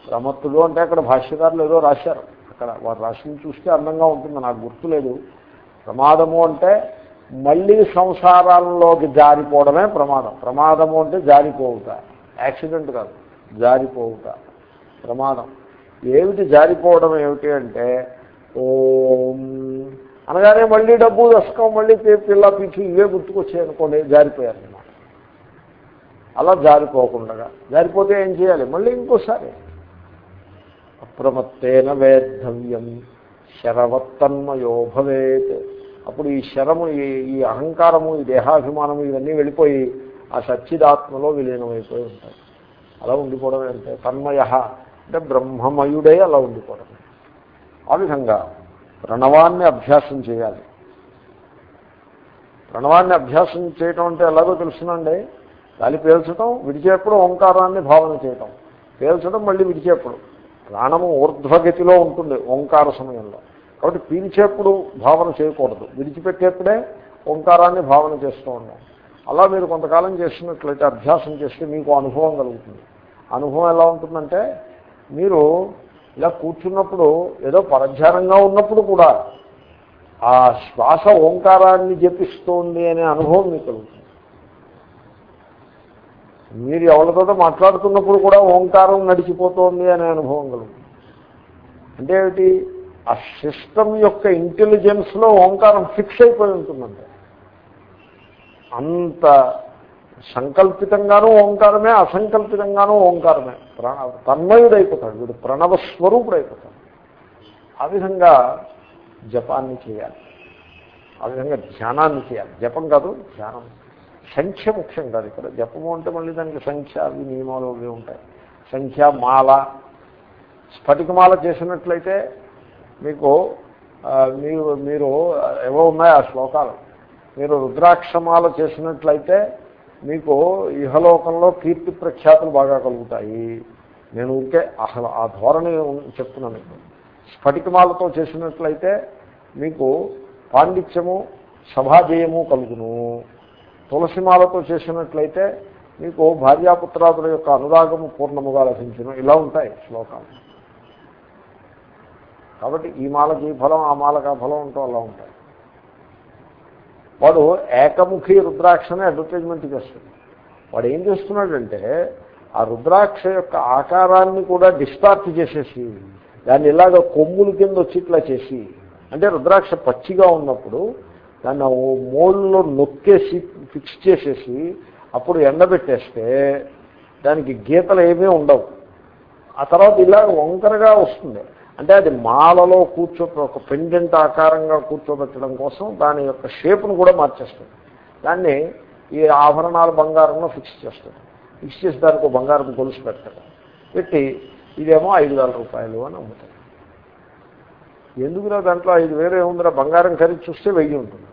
[SPEAKER 1] ప్రమత్తుడు అంటే అక్కడ భాష్యకారులు ఏదో రాశారు. అక్కడ వారు రాసిన చూస్తే అందంగా ఉంటుంది నాకు గుర్తులేదు. ప్రమాదము అంటే మళ్ళీ సంసారాల్లోకి జారిపోవడమే ప్రమాదం. ప్రమాదము అంటే జారిపోవుట. యాక్సిడెంట్ కాదు జారిపోవుట. ప్రమాదం. ఏమిటి జారిపోవడం ఏమిటి అంటే ఓం. అనగానే మళ్ళీ డబ్బు దశకం మళ్ళీ పిల్ల పిచ్చి ఇవే గుర్తుకొచ్చాయి అనుకోండి జారిపోయారు అన్నమాట అలా జారిపోకుండా జారిపోతే ఏం చేయాలి? మళ్ళీ ఇంకోసారి. అప్రమత్తేన వేద్ధవ్యం. శరవత్తన్మయో భవేత్. అప్పుడు ఈ శరము ఈ ఈ అహంకారము ఈ దేహాభిమానము ఇవన్నీ వెళ్ళిపోయి ఆ సచ్చిదాత్మలో విలీనమైపోయి ఉంటాయి. అలా ఉండిపోవడం అంటే తన్మయ అంటే బ్రహ్మమయుడే అలా ఉండిపోవడం ఆ విధంగా ప్రణవాన్ని అభ్యాసం చేయాలి. ప్రణవాన్ని అభ్యాసం చేయటం అంటే ఎలాగో తెలుసునండి. గాలి పేల్చడం విడిచేప్పుడు ఓంకారాన్ని భావన చేయటం. పేల్చడం మళ్ళీ విడిచేప్పుడు. ప్రాణము ఊర్ధ్వగతిలో ఉంటుంది ఓంకార సమయంలో. కాబట్టి పీల్చేప్పుడు భావన చేయకూడదు. విడిచిపెట్టేప్పుడే ఓంకారాన్ని భావన చేస్తూ ఉన్నాం అలా మీరు కొంతకాలం చేసినట్లయితే అభ్యాసం చేస్తే మీకు అనుభవం కలుగుతుంది. అనుభవం ఎలా ఉంటుందంటే మీరు ఇలా కూర్చున్నప్పుడు ఏదో పరధ్యానంగా ఉన్నప్పుడు కూడా ఆ శ్వాస ఓంకారాన్ని జపిస్తోంది అనే అనుభవం మీకు కలుగుతుంది. మీరు ఎవరితో మాట్లాడుతున్నప్పుడు కూడా ఓంకారం నడిచిపోతోంది అనే అనుభవం కలుగుతుంది. అంటే ఏమిటి? ఆ సిస్టమ్ యొక్క ఇంటెలిజెన్స్లో ఓంకారం ఫిక్స్ అయిపోయి ఉంటుందంటే. అంత సంకల్పితంగానూ ఓంకారమే అసంకల్పితంగానూ ఓంకారమే. ప్ర తన్మయుడైపోతాడు. వీడు ప్రణవస్వరూపుడైపోతాడు ఆ విధంగా జపాన్ని చేయాలి. ఆ విధంగా ధ్యానాన్ని చేయాలి. జపం కాదు ధ్యానం. సంఖ్య ముఖ్యం కాదు ఇక్కడ. జపము అంటే మళ్ళీ దానికి సంఖ్య అవి నియమాలు అవి ఉంటాయి. సంఖ్య మాల. స్ఫటికమాల చేసినట్లయితే మీకు మీరు మీరు ఏవో ఉన్నాయి ఆ శ్లోకాలు. మీరు రుద్రాక్షమాల చేసినట్లయితే మీకు ఇహలోకంలో కీర్తి ప్రఖ్యాతులు బాగా కలుగుతాయి. నేను ఊరికే అసలు ఆ ధోరణి చెప్తున్నాను స్ఫటికమాలతో చేసినట్లయితే మీకు పాండిత్యము సభాజయము కలుగును. తులసిమాలతో చేసినట్లయితే మీకు భార్యాపుత్రాదుల యొక్క అనురాగము పూర్ణముగా లభించును. ఇలా ఉంటాయి శ్లోకాలు. కాబట్టి ఈ మాలకి ఫలం ఆ మాలకు ఆ ఫలం ఉంటూ అలా ఉంటాయి. వాడు ఏకముఖి రుద్రాక్షనే అడ్వర్టైజ్మెంట్ చేస్తుంది వాడు ఏం చేస్తున్నాడంటే ఆ రుద్రాక్ష యొక్క ఆకారాన్ని కూడా డిస్టార్ట్ చేసేసి దాన్ని ఇలాగ కొమ్ముల కింద వచ్చి ఇట్లా చేసి అంటే రుద్రాక్ష పచ్చిగా ఉన్నప్పుడు దాన్ని మోళ్ళలో నొక్కేసి ఫిక్స్ చేసేసి అప్పుడు ఎండబెట్టేస్తే దానికి గీతలు ఏమీ ఉండవు. ఆ తర్వాత ఇలా వంకరగా వస్తుంది. అంటే అది మాలలో కూర్చో ఒక పెండెంట్ ఆకారంగా కూర్చోబెట్టడం కోసం దాని యొక్క షేప్ను కూడా మార్చేస్తుంది దాన్ని ఈ ఆభరణాల బంగారంలో ఫిక్స్ చేస్తుంది ఫిక్స్ చేసి దానికి బంగారం గొలుసు పెడతాడు. పెట్టి ఇదేమో ఐదు వేల రూపాయలు అని అమ్ముతాడు. ఎందుకురా దాంట్లో ఐదు వేలు ఏముందిరా? బంగారం ఖరీదు చూస్తే వెయ్యి ఉంటుంది.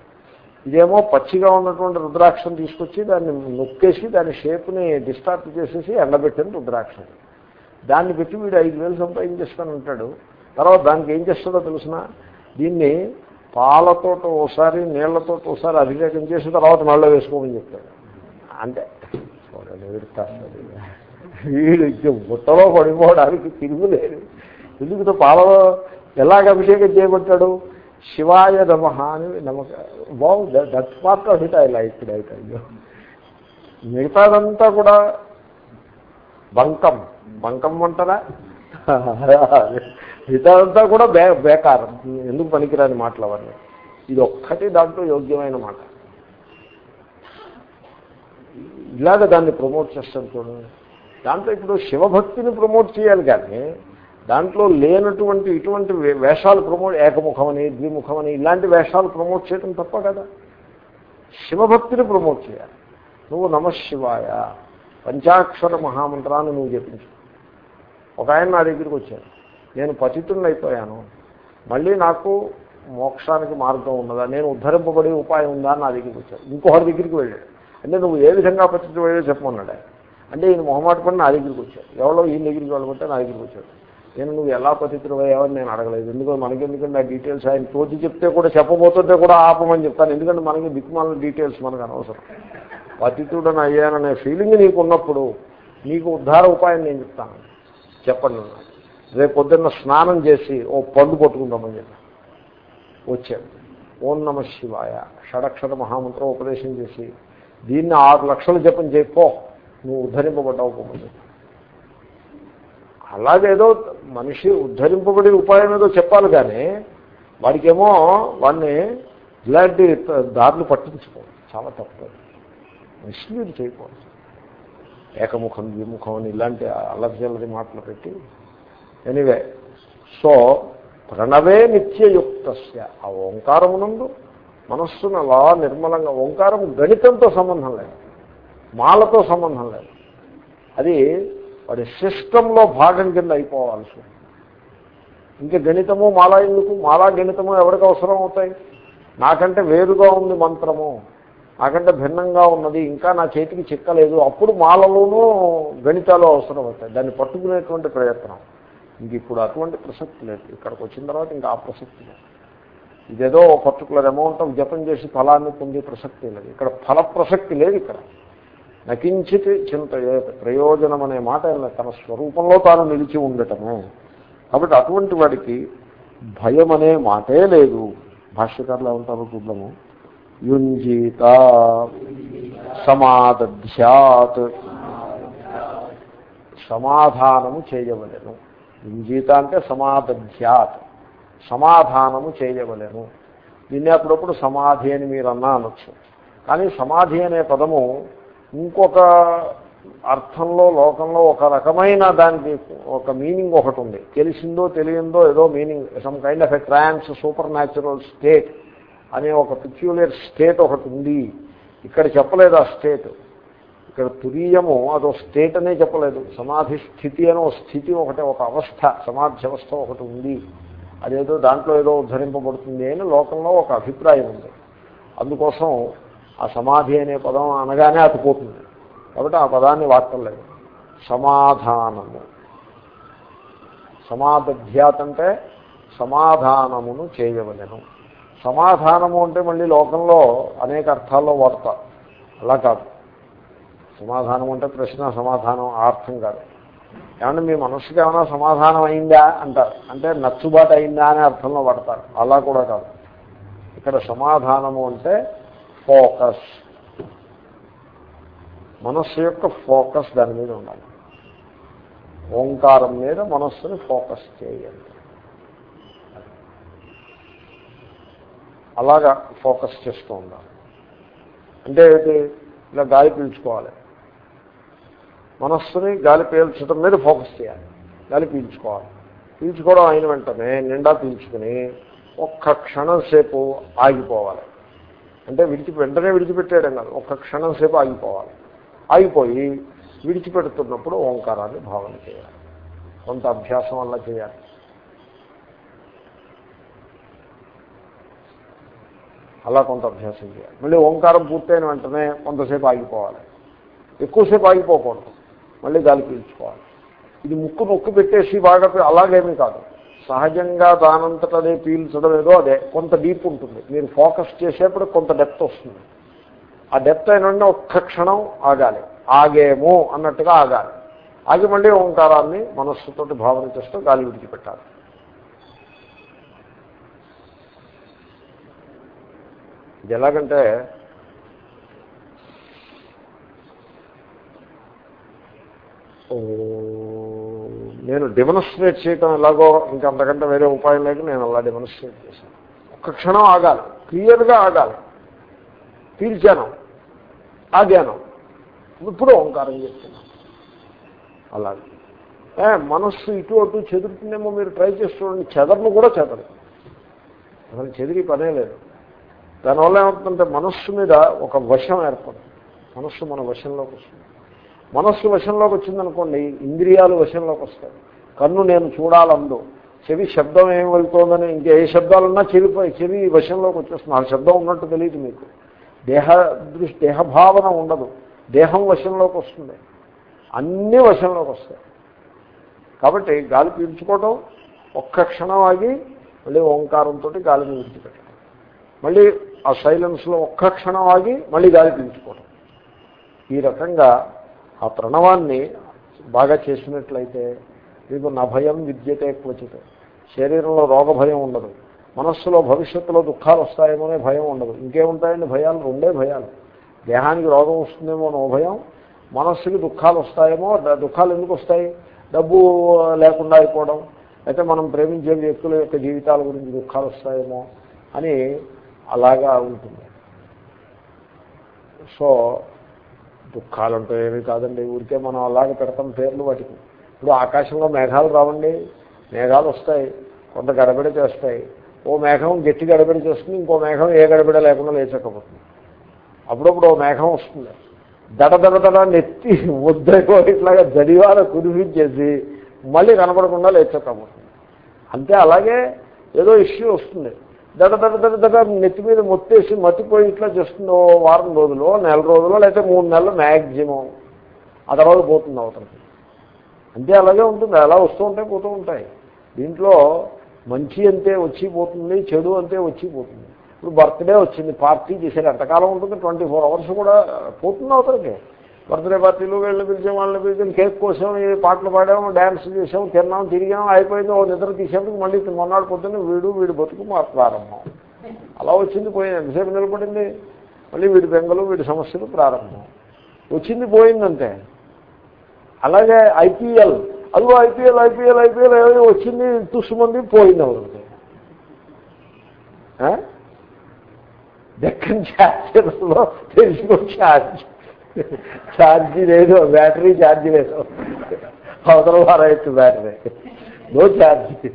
[SPEAKER 1] ఇదేమో పచ్చిగా ఉన్నటువంటి రుద్రాక్షను తీసుకొచ్చి దాన్ని నొక్కేసి దాని షేప్ని డిస్టార్ట్ చేసేసి ఎండబెట్టింది రుద్రాక్షం దాన్ని పెట్టి వీడు ఐదు వేలు సంపాదించేస్తాను అంటాడు. తర్వాత దానికి ఏం చేస్తుందో తెలిసిన? దీన్ని పాలతో ఓసారి నీళ్ళతో ఓసారి అభిషేకం చేసిన తర్వాత మళ్ళీ వేసుకోమని చెప్తాడు అంటే చూడండి వీడు బుట్టలో పడిపోవడానికి తిరుగులేదు ఎందుకు పాలలో ఎలాగ అభిషేకం చేయబట్టాడు శివాయ నమ అని నమక బాగుంది that part of it I like అయితే అయ్యో. మిగతాదంతా కూడా బంకం. బంకం అంటారా? మిగతాదంతా కూడా బే బేకారం. ఎందుకు పనికిరాని మాటలు అవన్నీ? ఇది ఒక్కటి దాంట్లో యోగ్యమైన మాట. ఇలాగ దాన్ని ప్రమోట్ చేస్తాను చూడండి దాంట్లో ఇప్పుడు శివభక్తిని ప్రమోట్ చేయాలి కానీ దాంట్లో లేనటువంటి ఇటువంటి వేషాలు ప్రమోట్ ఏకముఖమని ద్విముఖమని ఇలాంటి వేషాలు ప్రమోట్ చేయడం తప్ప కదా. శివభక్తిని ప్రమోట్ చేయాలి. నువ్వు నమశివాయ. పంచాక్షర మహామంత్రాన్ని నువ్వు జపించు. ఒక ఆయన నా దగ్గరికి వచ్చాను నేను పతితుడిని అయిపోయాను మళ్ళీ నాకు మోక్షానికి మార్గం ఉన్నదా? నేను ఉద్ధరింపబడే ఉపాయం ఉందా నా దగ్గరికి వచ్చాను ఇంకొకరి దగ్గరికి వెళ్ళాడు. అంటే నువ్వు ఏ విధంగా పతితుడు వెళ్ళో చెప్పమన్నాడు అంటే ఈయన మొహమాట పడి నా దగ్గరికి వచ్చాడు ఎవరో ఈయన దగ్గరికి వెళ్ళమంటే నా దగ్గరికి వచ్చాడు నేను నువ్వు ఎలా పతితుడయ్యావని నేను అడగలేదు. ఎందుకంటే మనకి ఎందుకంటే ఆ డీటెయిల్స్? ఆయన తోచి చెప్తే కూడా చెప్పబోతుంటే కూడా ఆపమని చెప్తాను. ఎందుకంటే మనకి దిక్కుమాల డీటెయిల్స్ మనకు అనవసరం. పతితుడని అయ్యాననే ఫీలింగ్ నీకు ఉన్నప్పుడు నీకు ఉద్ధార ఉపాయం నేను చెప్తాను. చెప్పండి. రేపు పొద్దున్న స్నానం చేసి ఓ పండు కొట్టుకుందామని చెప్పాను వచ్చాడు. ఓం నమ శివాయ. షడక్షర మహామంత్రం ఉపదేశం చేసి దీన్ని ఆరు లక్షలు జపం చేయపో నువ్వు ఉద్ధరింపబడ్డావు పోమని అలాగేదో మనిషి ఉద్ధరింపబడి ఉపాయం ఏదో చెప్పాలి కానీ వాడికేమో వాడిని ఇలాంటి దారులు పట్టించుకో చాలా తప్పదు మిస్లీడ్ చేయకూడదు. ఏకముఖం ద్విముఖం అని ఇలాంటి అల్లరి మాటలు పెట్టి. ఎనివే సో ప్రణవే నిత్యయుక్త ఆ ఓంకారమునందు మనస్సును అలా నిర్మలంగా ఓంకారం గణితంతో సంబంధం లేదు. మాలతో సంబంధం లేదు. అది వాడి సిస్టంలో భాగం కింద అయిపోవాల్సి ఉంది. ఇంకా గణితము మాలా ఎందుకు? మాలా గణితము ఎవరికి అవసరం అవుతాయి? నాకంటే వేరుగా ఉంది మంత్రము. నాకంటే భిన్నంగా ఉన్నది ఇంకా నా చేతికి చిక్కలేదు అప్పుడు మాలలోనూ గణితాలు అవసరం అవుతాయి దాన్ని పట్టుకునేటువంటి ప్రయత్నం. ఇంక ఇప్పుడు అటువంటి ప్రసక్తి లేదు. ఇక్కడికి వచ్చిన తర్వాత ఇంకా ఆ ప్రసక్తి లేదు. ఇదేదో పర్టికులర్ అమౌంట్ ఆఫ్ జపం చేసి ఫలాన్ని పొందే ప్రసక్తి లేదు. ఇక్కడ ఫల ప్రసక్తి లేదు ఇక్కడ. నకించిత్ చింత ప్రయోజనం అనే మాట తన స్వరూపంలో తాను నిలిచి ఉండటమే. కాబట్టి అటువంటి వాడికి భయం అనే మాటే లేదు. భాష్యకారులు ఏమంటారు చూద్దాము. యుంజీత సమాదధ్యాత్ సమాధానము చేయవలెను। యుంజీత అంటే సమాదధ్యాత్। సమాధానము చేయవలేను। దీన్ని అప్పుడప్పుడు సమాధి అని మీరు అన్నా అనొచ్చు. కానీ సమాధి అనే పదము ఇంకొక అర్థంలో లోకంలో ఒక రకమైన దానికి ఒక మీనింగ్ ఒకటి ఉంది. తెలిసిందో తెలియందో ఏదో meaning some kind of a trans supernatural state అనే ఒక పిక్యులర్ స్టేట్ ఒకటి ఉంది. ఇక్కడ చెప్పలేదు ఆ స్టేట్ ఇక్కడ తురీయము అదో స్టేట్ అనే చెప్పలేదు. సమాధి స్థితి అనే స్థితి ఒకటే ఒక అవస్థ సమాధి అవస్థ ఒకటి ఉంది. అదేదో దాంట్లో ఏదో ఉద్ధరింపబడుతుంది అని లోకంలో ఒక అభిప్రాయం ఉంది. అందుకోసం ఆ సమాధి అనే పదం అనగానే అతిపోతుంది కాబట్టి ఆ పదాన్ని వాడటలేదు సమాధానము. సమాధధ్యాత్ అంటే సమాధానమును చేయవలెను. సమాధానము అంటే మళ్ళీ లోకంలో అనేక అర్థాల్లో వాడతారు అలా కాదు. సమాధానం అంటే ప్రశ్న సమాధానం ఆ అర్థం కాదు. ఏమన్నా మీ మనస్సుకి ఏమైనా సమాధానం అయిందా అంటారు. అంటే నచ్చుబాటు అయిందా అనే అర్థంలో పడతారు అలా కూడా కాదు. ఇక్కడ సమాధానము అంటే ఫోకస్. మనస్సు యొక్క ఫోకస్ దాని మీద ఉండాలి. ఓంకారం మీద మనస్సుని ఫోకస్ చేయండి. అలాగా ఫోకస్ చేస్తూ ఉండాలి. అంటే ఏంటి? ఇలా గాలి పీల్చుకోవాలి. మనస్సుని గాలి పీల్చడం మీద ఫోకస్ చేయాలి. గాలి పీల్చుకోవాలి. పీల్చుకోవడం అయిన వెంటనే నిండా పీల్చుకుని ఒక్క క్షణం సేపు ఆగిపోవాలి. అంటే విడిచి వెంటనే విడిచిపెట్టేయడం కాదు ఒక్క క్షణం సేపు ఆగిపోవాలి. ఆగిపోయి విడిచిపెడుతున్నప్పుడు ఓంకారాన్ని భావన చేయాలి. కొంత అభ్యాసం వల్ల చేయాలి. అలా కొంత అభ్యాసం చేయాలి. మళ్ళీ ఓంకారం పూర్తయిన వెంటనే కొంతసేపు ఆగిపోవాలి. ఎక్కువసేపు ఆగిపోకూడదు. మళ్ళీ గాలి పీల్చుకోవాలి. ఇది ముక్కు నొక్కు పెట్టేసి బాగా అలాగేమీ కాదు. సహజంగా దానంతటదే పీల్చడం ఏదో అదే. కొంత డీప్ ఉంటుంది. మీరు ఫోకస్ చేసేప్పుడు కొంత డెప్త్ వస్తుంది. ఆ డెప్త్ అయిన వెంటనే ఒక్క క్షణం ఆగాలి. ఆగేమో అన్నట్టుగా ఆగాలి. ఆగి మళ్ళీ ఓంకారాన్ని మనస్సుతోటి భావన చేస్తూ గాలి విడిచిపెట్టాలి. ఇది ఎలాగంటే నేను డెమోన్స్ట్రేట్ చేయటం ఎలాగో ఇంకా అంతకంటే వేరే ఉపాయం లేక నేను అలా డెమోన్స్ట్రేట్ చేశాను. ఒక్క క్షణం ఆగాలి క్లియర్గా ఆగాలి. పీల్చాను ఆగాను. ఇప్పుడు ఓంకారం చెప్తున్నాను అలాగే. ఏ, మనస్సు ఇటు అటు చెదురుతుందేమో మీరు ట్రై చేసి చూడండి చెదరను కూడా చెదరు అసలు చెదిరి పనే లేదు. దానివల్ల ఏమవుతుందంటే మనస్సు మీద ఒక వశం ఏర్పడుతుంది. మనస్సు మన వశంలోకి వస్తుంది. మనస్సు వశంలోకి వచ్చిందనుకోండి ఇంద్రియాలు వశంలోకి వస్తాయి. కన్ను నేను చూడాలందు. చెవి శబ్దం ఏం వెళ్తుందని ఇంకా ఏ శబ్దాలున్నా చెవి చెవి వశంలోకి వచ్చేస్తుంది. ఆ శబ్దం ఉన్నట్టు తెలియదు మీకు. దేహ దృష్టి దేహభావన ఉండదు. దేహం వశంలోకి వస్తుంది. అన్నీ వశంలోకి వస్తాయి. కాబట్టి గాలి పీల్చుకోవటం ఒక్క క్షణం ఆగి మళ్ళీ ఓంకారంతో గాలిని విడిచిపెట్టడం. మళ్ళీ ఆ సైలెన్స్లో ఒక్క క్షణం ఆగి మళ్ళీ గాలి పీల్చుకోవడం ఈ రకంగా ఆ ప్రణవాన్ని బాగా చేసినట్లయితే మీకు నభయం విద్యతే క్వచిత. శరీరంలో రోగ భయం ఉండదు. మనస్సులో భవిష్యత్తులో దుఃఖాలు వస్తాయేమోనే భయం ఉండదు. ఇంకేముంటాయండి భయాలు? రెండే భయాలు. దేహానికి రోగం వస్తుందేమో నో భయం. మనస్సుకి దుఃఖాలు వస్తాయేమో దుఃఖాలు ఎందుకు వస్తాయి? డబ్బు లేకుండా అయిపోవడం. అయితే మనం ప్రేమించే వ్యక్తుల యొక్క జీవితాల గురించి దుఃఖాలు వస్తాయేమో అని అలాగా ఉంటుంది. సో దుఃఖాలంటూ ఏమీ కాదండి. ఊరికే మనం అలాగే పెడతాం పేర్లు వాటికి. ఇప్పుడు ఆకాశంలో మేఘాలు రావండి. మేఘాలు వస్తాయి. కొంత గడబిడ చేస్తాయి. ఓ మేఘం గట్టి గడబడి చేస్తుంది. ఇంకో మేఘం ఏ గడబిడ లేకుండా లేచకపోతుంది. అప్పుడప్పుడు ఓ మేఘం వస్తుంది. దడ దడ దడ నెత్తి ముద్దకో ఇట్లాగా జడివార కురిపించేసి మళ్ళీ కనపడకుండా లేచకపోతుంది. అంతే అలాగే ఏదో ఇష్యూ వస్తుంది. దడ దడ దడ దడ నెత్తి మీద మొత్తేసి మత్తిపోయి ఇట్లా చేస్తుంది వారం రోజులు నెల రోజులు లేకపోతే మూడు నెలలు మ్యాక్సిమం ఆ తర్వాత పోతుంది అవతలకి. అంతే అలాగే ఉంటుంది. అలా వస్తూ ఉంటాయి పోతూ ఉంటాయి. దీంట్లో మంచి అంతే వచ్చి పోతుంది చెడు అంతే వచ్చి పోతుంది. ఇప్పుడు బర్త్డే వచ్చింది పార్టీ చేశారు ఎంతకాలం ఉంటుంది? ట్వంటీ ఫోర్ అవర్స్ కూడా పోతుంది అవతలకి. బర్త్డే పార్టీలు వీళ్ళని పిలిచాం వాళ్ళని పిలిచాం కేక్ కోసం పాటలు పాడాము డ్యాన్స్ చేసాము తిన్నాం తిరిగాం అయిపోయింది ఓ నిద్ర తీసేందుకు మళ్ళీ మొన్నటి పొద్దున్న వీడు వీడి బతుకు మా ప్రారంభం అలా వచ్చింది పోయింది ఎంతసేపు నిలబడింది? మళ్ళీ వీడి బెంగలు వీడి సమస్యలు ప్రారంభం. వచ్చింది పోయిందంతే అలాగే ఐపీఎల్ అదిగో ఐపీఎల్ ఐపీఎల్ ఐపీఎల్ ఏదో వచ్చింది తుసుమంది పోయింది ఎవరికి దక్కన్ ఛార్జర్లో తెలుసుకో ఛార్జీ లేదు బ్యాటరీ ఛార్జీ లేదు. అవతల వారైతే బ్యాటరీ. No charge.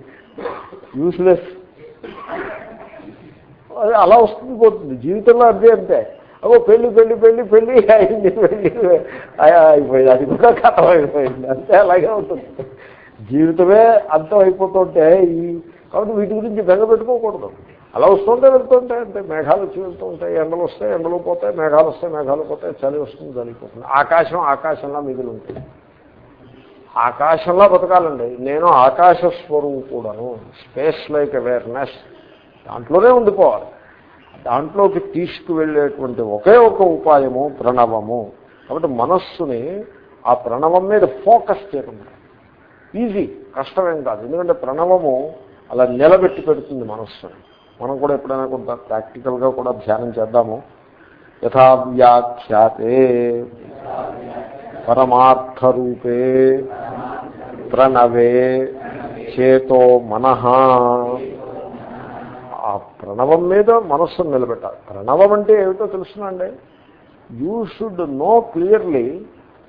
[SPEAKER 1] యూస్లెస్. అది అలా వస్తుంది పోతుంది. జీవితంలో అదే అంతే. అగో పెళ్ళి పెళ్ళి పెళ్ళి పెళ్ళి అయింది పెళ్ళి అయిపోయింది. అది కూడా కథం అయిపోయింది అంతే అలాగే ఉంటుంది. జీవితమే అంతం అయిపోతుంటే ఈ కాబట్టి వీటి గురించి బెంగ పెట్టుకోకూడదు. అలా వస్తుంటే వెళ్తుంటాయి అంటే మేఘాలు వచ్చి వెళ్తూ ఉంటాయి. ఎండలు వస్తాయి ఎండలు పోతాయి మేఘాలు వస్తాయి మేఘాలు పోతాయి చలి వస్తుంది చలిపోతుంది ఆకాశం ఆకాశంలా మిగిలి ఉంటుంది. ఆకాశంలా బతకాలండి. నేను ఆకాశ స్వరూపుడను స్పేస్ లైక్ అవేర్నెస్ దాంట్లోనే ఉండిపోవాలి. దాంట్లోకి తీసుకువెళ్ళేటువంటి ఒకే ఒక ఉపాయము ప్రణవము. కాబట్టి మనస్సుని ఆ ప్రణవం మీద ఫోకస్ చేయకుండా ఈజీ కష్టమేం కాదు. ఎందుకంటే ప్రణవము అలా నిలబెట్టి పెడుతుంది మనస్సుని. మనం కూడా ఎప్పుడైనా కొంత ప్రాక్టికల్గా కూడా ధ్యానం చేద్దాము. యథావ్యాఖ్యాతే పరమార్థరూపే ప్రణవే చేతో మనః. ఆ ప్రణవం మీద మనస్సును నిలబెట్టాలి. ప్రణవం అంటే ఏమిటో తెలుసునండి you should know clearly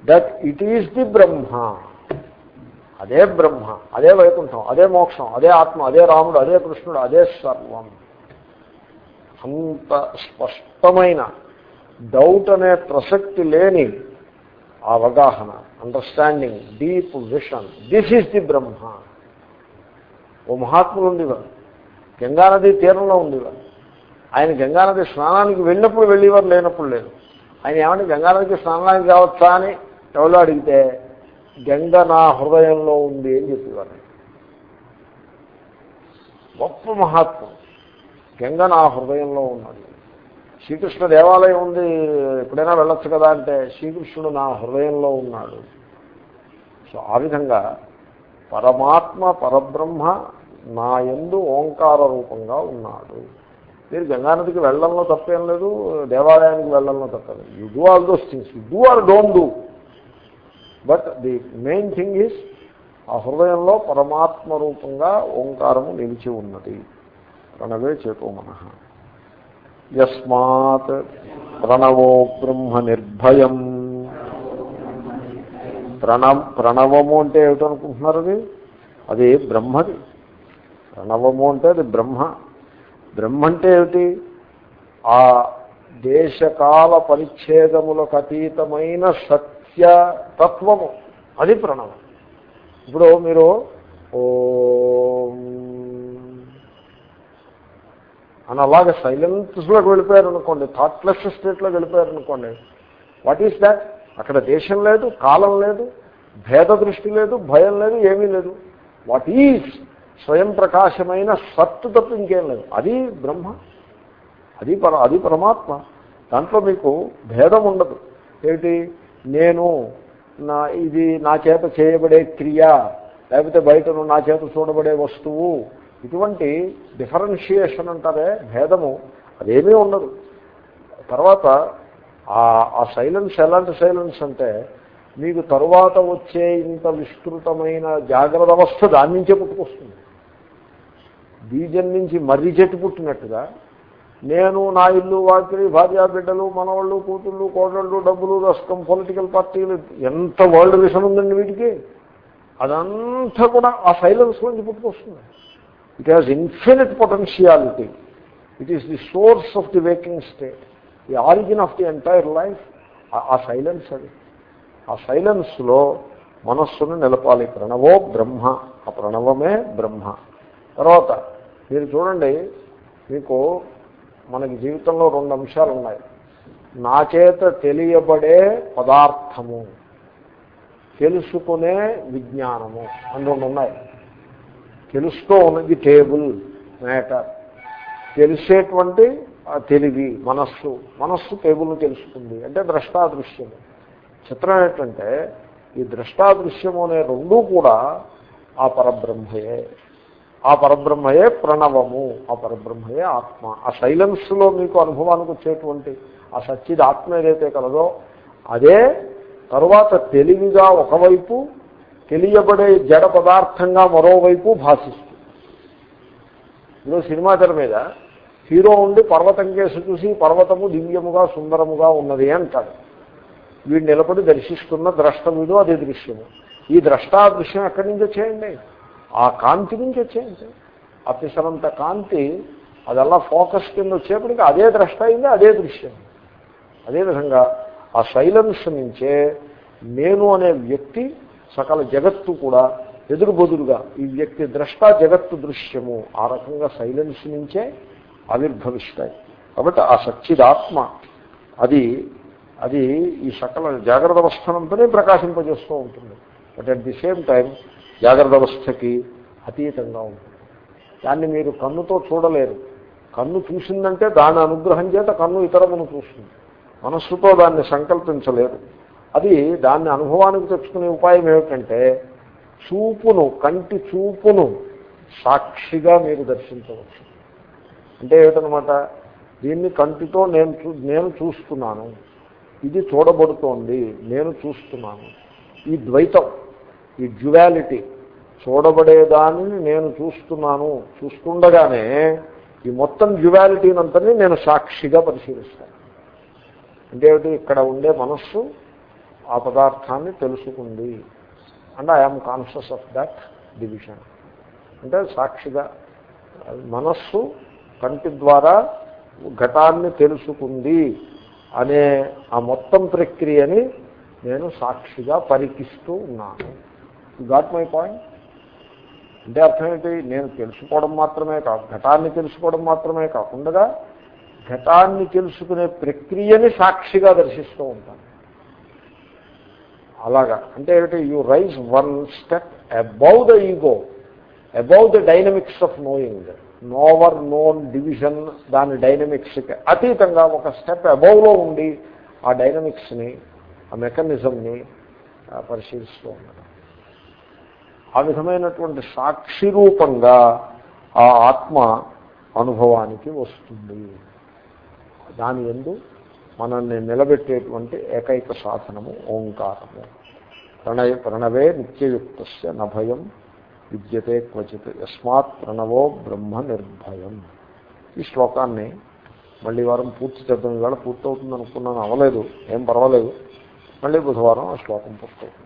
[SPEAKER 1] that it is the Brahma అదే బ్రహ్మ అదే వైకుంఠం అదే మోక్షం అదే ఆత్మ అదే రాముడు అదే కృష్ణుడు అదే సర్వం. అంత స్పష్టమైన డౌట్ అనే ప్రసక్తి లేని అవగాహన understanding deep vision this is the Brahma ఓ మహాత్ములు ఉండేవారు. గంగానది తీరంలో ఉండేవారు. ఆయన గంగానది స్నానానికి వెళ్ళినప్పుడు వెళ్ళేవారు లేనప్పుడు లేదు. ఆయన ఏమంటే గంగానదికి స్నానానికి కావచ్చా అని ఎవరో అడిగితే గంగ నా హృదయంలో ఉంది అని చెప్పేవారు. గొప్ప మహాత్మ గంగ నా హృదయంలో ఉన్నాడు. శ్రీకృష్ణ దేవాలయం ఉంది ఎప్పుడైనా వెళ్ళొచ్చు కదా అంటే శ్రీకృష్ణుడు నా హృదయంలో ఉన్నాడు. సో ఆ విధంగా పరమాత్మ పరబ్రహ్మ నా ఎందు ఓంకార రూపంగా ఉన్నాడు. మీరు గంగానదికి వెళ్ళడంలో తప్పేం లేదు దేవాలయానికి వెళ్ళడంలో తప్పలేదు you do all those things you do or don't do but the main thing is ఆ హృదయంలో పరమాత్మ రూపంగా ఓంకారము నిలిచి ఉన్నది. ప్రణవే చేతో మన. యస్మాత్ ప్రణవో బ్రహ్మ నిర్భయం. ప్రణవ్ ప్రణవము అంటే ఏమిటనుకుంటున్నారు అది? అది బ్రహ్మది. ప్రణవము అంటే అది బ్రహ్మ. బ్రహ్మ అంటే ఏమిటి? ఆ దేశకాల పరిచ్ఛేదములకు అతీతమైన నిత్య తత్వము. అది ప్రణవం. ఇప్పుడు మీరు ఓ అని అలాగే సైలెన్స్లోకి వెళ్ళిపోయారు అనుకోండి థాట్లెస్ స్టేట్లోకి వెళ్ళిపోయారు అనుకోండి వాట్ ఈస్ దాట్ అక్కడ దేశం లేదు కాలం లేదు భేద దృష్టి లేదు భయం లేదు ఏమీ లేదు. వాట్ ఈజ్ స్వయం ప్రకాశమైన సత్తు తప్ప ఇంకేం లేదు. అది బ్రహ్మ. అది పర అది పరమాత్మ. దాంట్లో మీకు భేదం ఉండదు. ఏమిటి? నేను నా ఇది నా చేత చేయబడే క్రియ లేకపోతే బయటను నా చేత చూడబడే వస్తువు ఇటువంటి డిఫరెన్షియేషన్ అంటారే భేదము. అదేమీ ఉండదు. తర్వాత ఆ సైలెన్స్ ఎలాంటి సైలెన్స్ అంటే మీకు తరువాత వచ్చే ఇంత విస్తృతమైన జాగ్రత్త అవస్థ దాని నుంచే పుట్టుకొస్తుంది. బీజం నుంచి మర్రి చెట్టు పుట్టినట్టుగా నేను నా ఇల్లు వాకిలి భార్య బిడ్డలు మనవాళ్ళు కూతుళ్ళు కోడళ్ళు డబ్బులు రస్కం పొలిటికల్ పార్టీలు ఎంత వరల్డ్ విషన్ ఉందండి వీటికి? అదంతా కూడా ఆ సైలెన్స్ నుంచి పుట్టుకొస్తుంది. It has infinite potentiality it is the source of the waking state the origin of the entire life ఆ సైలెన్స్ అది. ఆ సైలెన్స్లో మనస్సును నిలపాలి. ప్రణవో బ్రహ్మ. ఆ ప్రణవమే బ్రహ్మ. తర్వాత మీరు చూడండి మీకు మనకి జీవితంలో రెండు అంశాలు ఉన్నాయి. నా చేత తెలియబడే పదార్థము తెలుసుకునే విజ్ఞానము అని రెండు ఉన్నాయి. తెలుస్తూ ఉన్నది టేబుల్ మ్యాటర్. తెలిసేటువంటి తెలివి మనస్సు. మనస్సు టేబుల్ను తెలుసుకుంది. అంటే ద్రష్టాదృశ్యము చిత్రం ఏంటంటే ఈ ద్రష్టాదృశ్యము అనే రెండూ కూడా ఆ పరబ్రహ్మయే. ఆ పరబ్రహ్మయే ప్రణవము ఆ పరబ్రహ్మయే ఆత్మ. ఆ సైలెన్స్లో మీకు అనుభవానికి వచ్చేటువంటి ఆ సచ్చిది ఆత్మ ఏదైతే కలదో అదే తరువాత తెలివిగా ఒకవైపు తెలియబడే జడ పదార్థంగా మరోవైపు భాషిస్తుంది. ఇప్పుడు సినిమా తెర మీద హీరో ఉండి పర్వతం కేసు చూసి పర్వతము దివ్యముగా సుందరముగా ఉన్నది అంటాడు. వీడు నిలబడి దర్శిస్తున్న ద్రష్ట వీడు అదే దృశ్యము. ఈ ద్రష్టా దృశ్యం ఎక్కడి నుంచి వచ్చేయండి? ఆ కాంతి నుంచి వచ్చేయండి. అతిసరంత కాంతి అదల్లా ఫోకస్ కింద వచ్చేప్పటికి అదే ద్రష్ట అయింది అదే దృశ్యం. అదేవిధంగా ఆ సైలెన్స్ నుంచే నేను అనే వ్యక్తి సకల జగత్తు కూడా ఎదురుబదురుగా ఈ వ్యక్తి ద్రష్ట జగత్తు దృశ్యము ఆ రకంగా సైలెన్స్ నుంచే ఆవిర్భవిస్తాయి. కాబట్టి ఆ సచ్చిదాత్మ అది అది ఈ సకల జాగ్రత్త అవస్థనంతనే ప్రకాశింపజేస్తూ ఉంటుంది. But at the same time జాగ్రత్త అవస్థకి అతీతంగా ఉంటుంది. దాన్ని మీరు కన్నుతో చూడలేరు. కన్ను చూసిందంటే దాని అనుగ్రహం చేత కన్ను ఇతరమును చూస్తుంది. మనస్సుతో దాన్ని సంకల్పించలేరు. అది దాన్ని అనుభవానికి తెచ్చుకునే ఉపాయం ఏమిటంటే చూపును కంటి చూపును సాక్షిగా మీరు దర్శించవచ్చు. అంటే ఏమిటనమాట దీన్ని కంటితో నేను నేను చూస్తున్నాను. ఇది చూడబడుతోంది. నేను చూస్తున్నాను. ఈ ద్వైతం ఈ డ్యువాలిటీ చూడబడేదానిని నేను చూస్తున్నాను. చూస్తుండగానే ఈ మొత్తం డ్యువాలిటీనంతని నేను సాక్షిగా పరిశీలిస్తాను. అంటే ఇక్కడ ఉండే మనస్సు ఆ పదార్థాన్ని తెలుసుకుంది. And I'm conscious of that division అంటే సాక్షిగా మనస్సు కంటి ద్వారా ఘటాన్ని తెలుసుకుంది అనే ఆ మొత్తం ప్రక్రియని నేను సాక్షిగా పరికిస్తూ ఉన్నాను. గాట్ మై పాయింట్ అంటే అర్థం ఏంటి? నేను తెలుసుకోవడం మాత్రమే కాదు ఘటాన్ని తెలుసుకోవడం మాత్రమే కాకుండా ఘటాన్ని తెలుసుకునే ప్రక్రియని సాక్షిగా దర్శిస్తూ ఉంటాను. అలాగా. అంటే ఏమిటి? You rise one step above the ego above the dynamics of knowing knower known division దాని డైనమిక్స్కి అతీతంగా ఒక స్టెప్ అబౌవ్లో ఉండి ఆ డైనమిక్స్ని ఆ మెకానిజంని పరిశీలిస్తూ ఉండడం ఆ విధమైనటువంటి సాక్షి రూపంగా ఆ ఆత్మ అనుభవానికి వస్తుంది. దాని ఎందు మనల్ని నిలబెట్టేటువంటి ఏకైక సాధనము ఓంకారము. ప్రణయ ప్రణవే నిత్యయుక్త నభయం విద్యతే క్వచిత్ యస్మాత్ ప్రణవో బ్రహ్మ నిర్భయం. ఈ శ్లోకాన్ని మళ్ళీ వారం పూర్తి చేద్దాం. ఇవాళ పూర్తవుతుంది అనుకున్నాను అవ్వలేదు ఏం పర్వాలేదు. మళ్ళీ బుధవారం ఆ శ్లోకం పూర్తవుతుంది.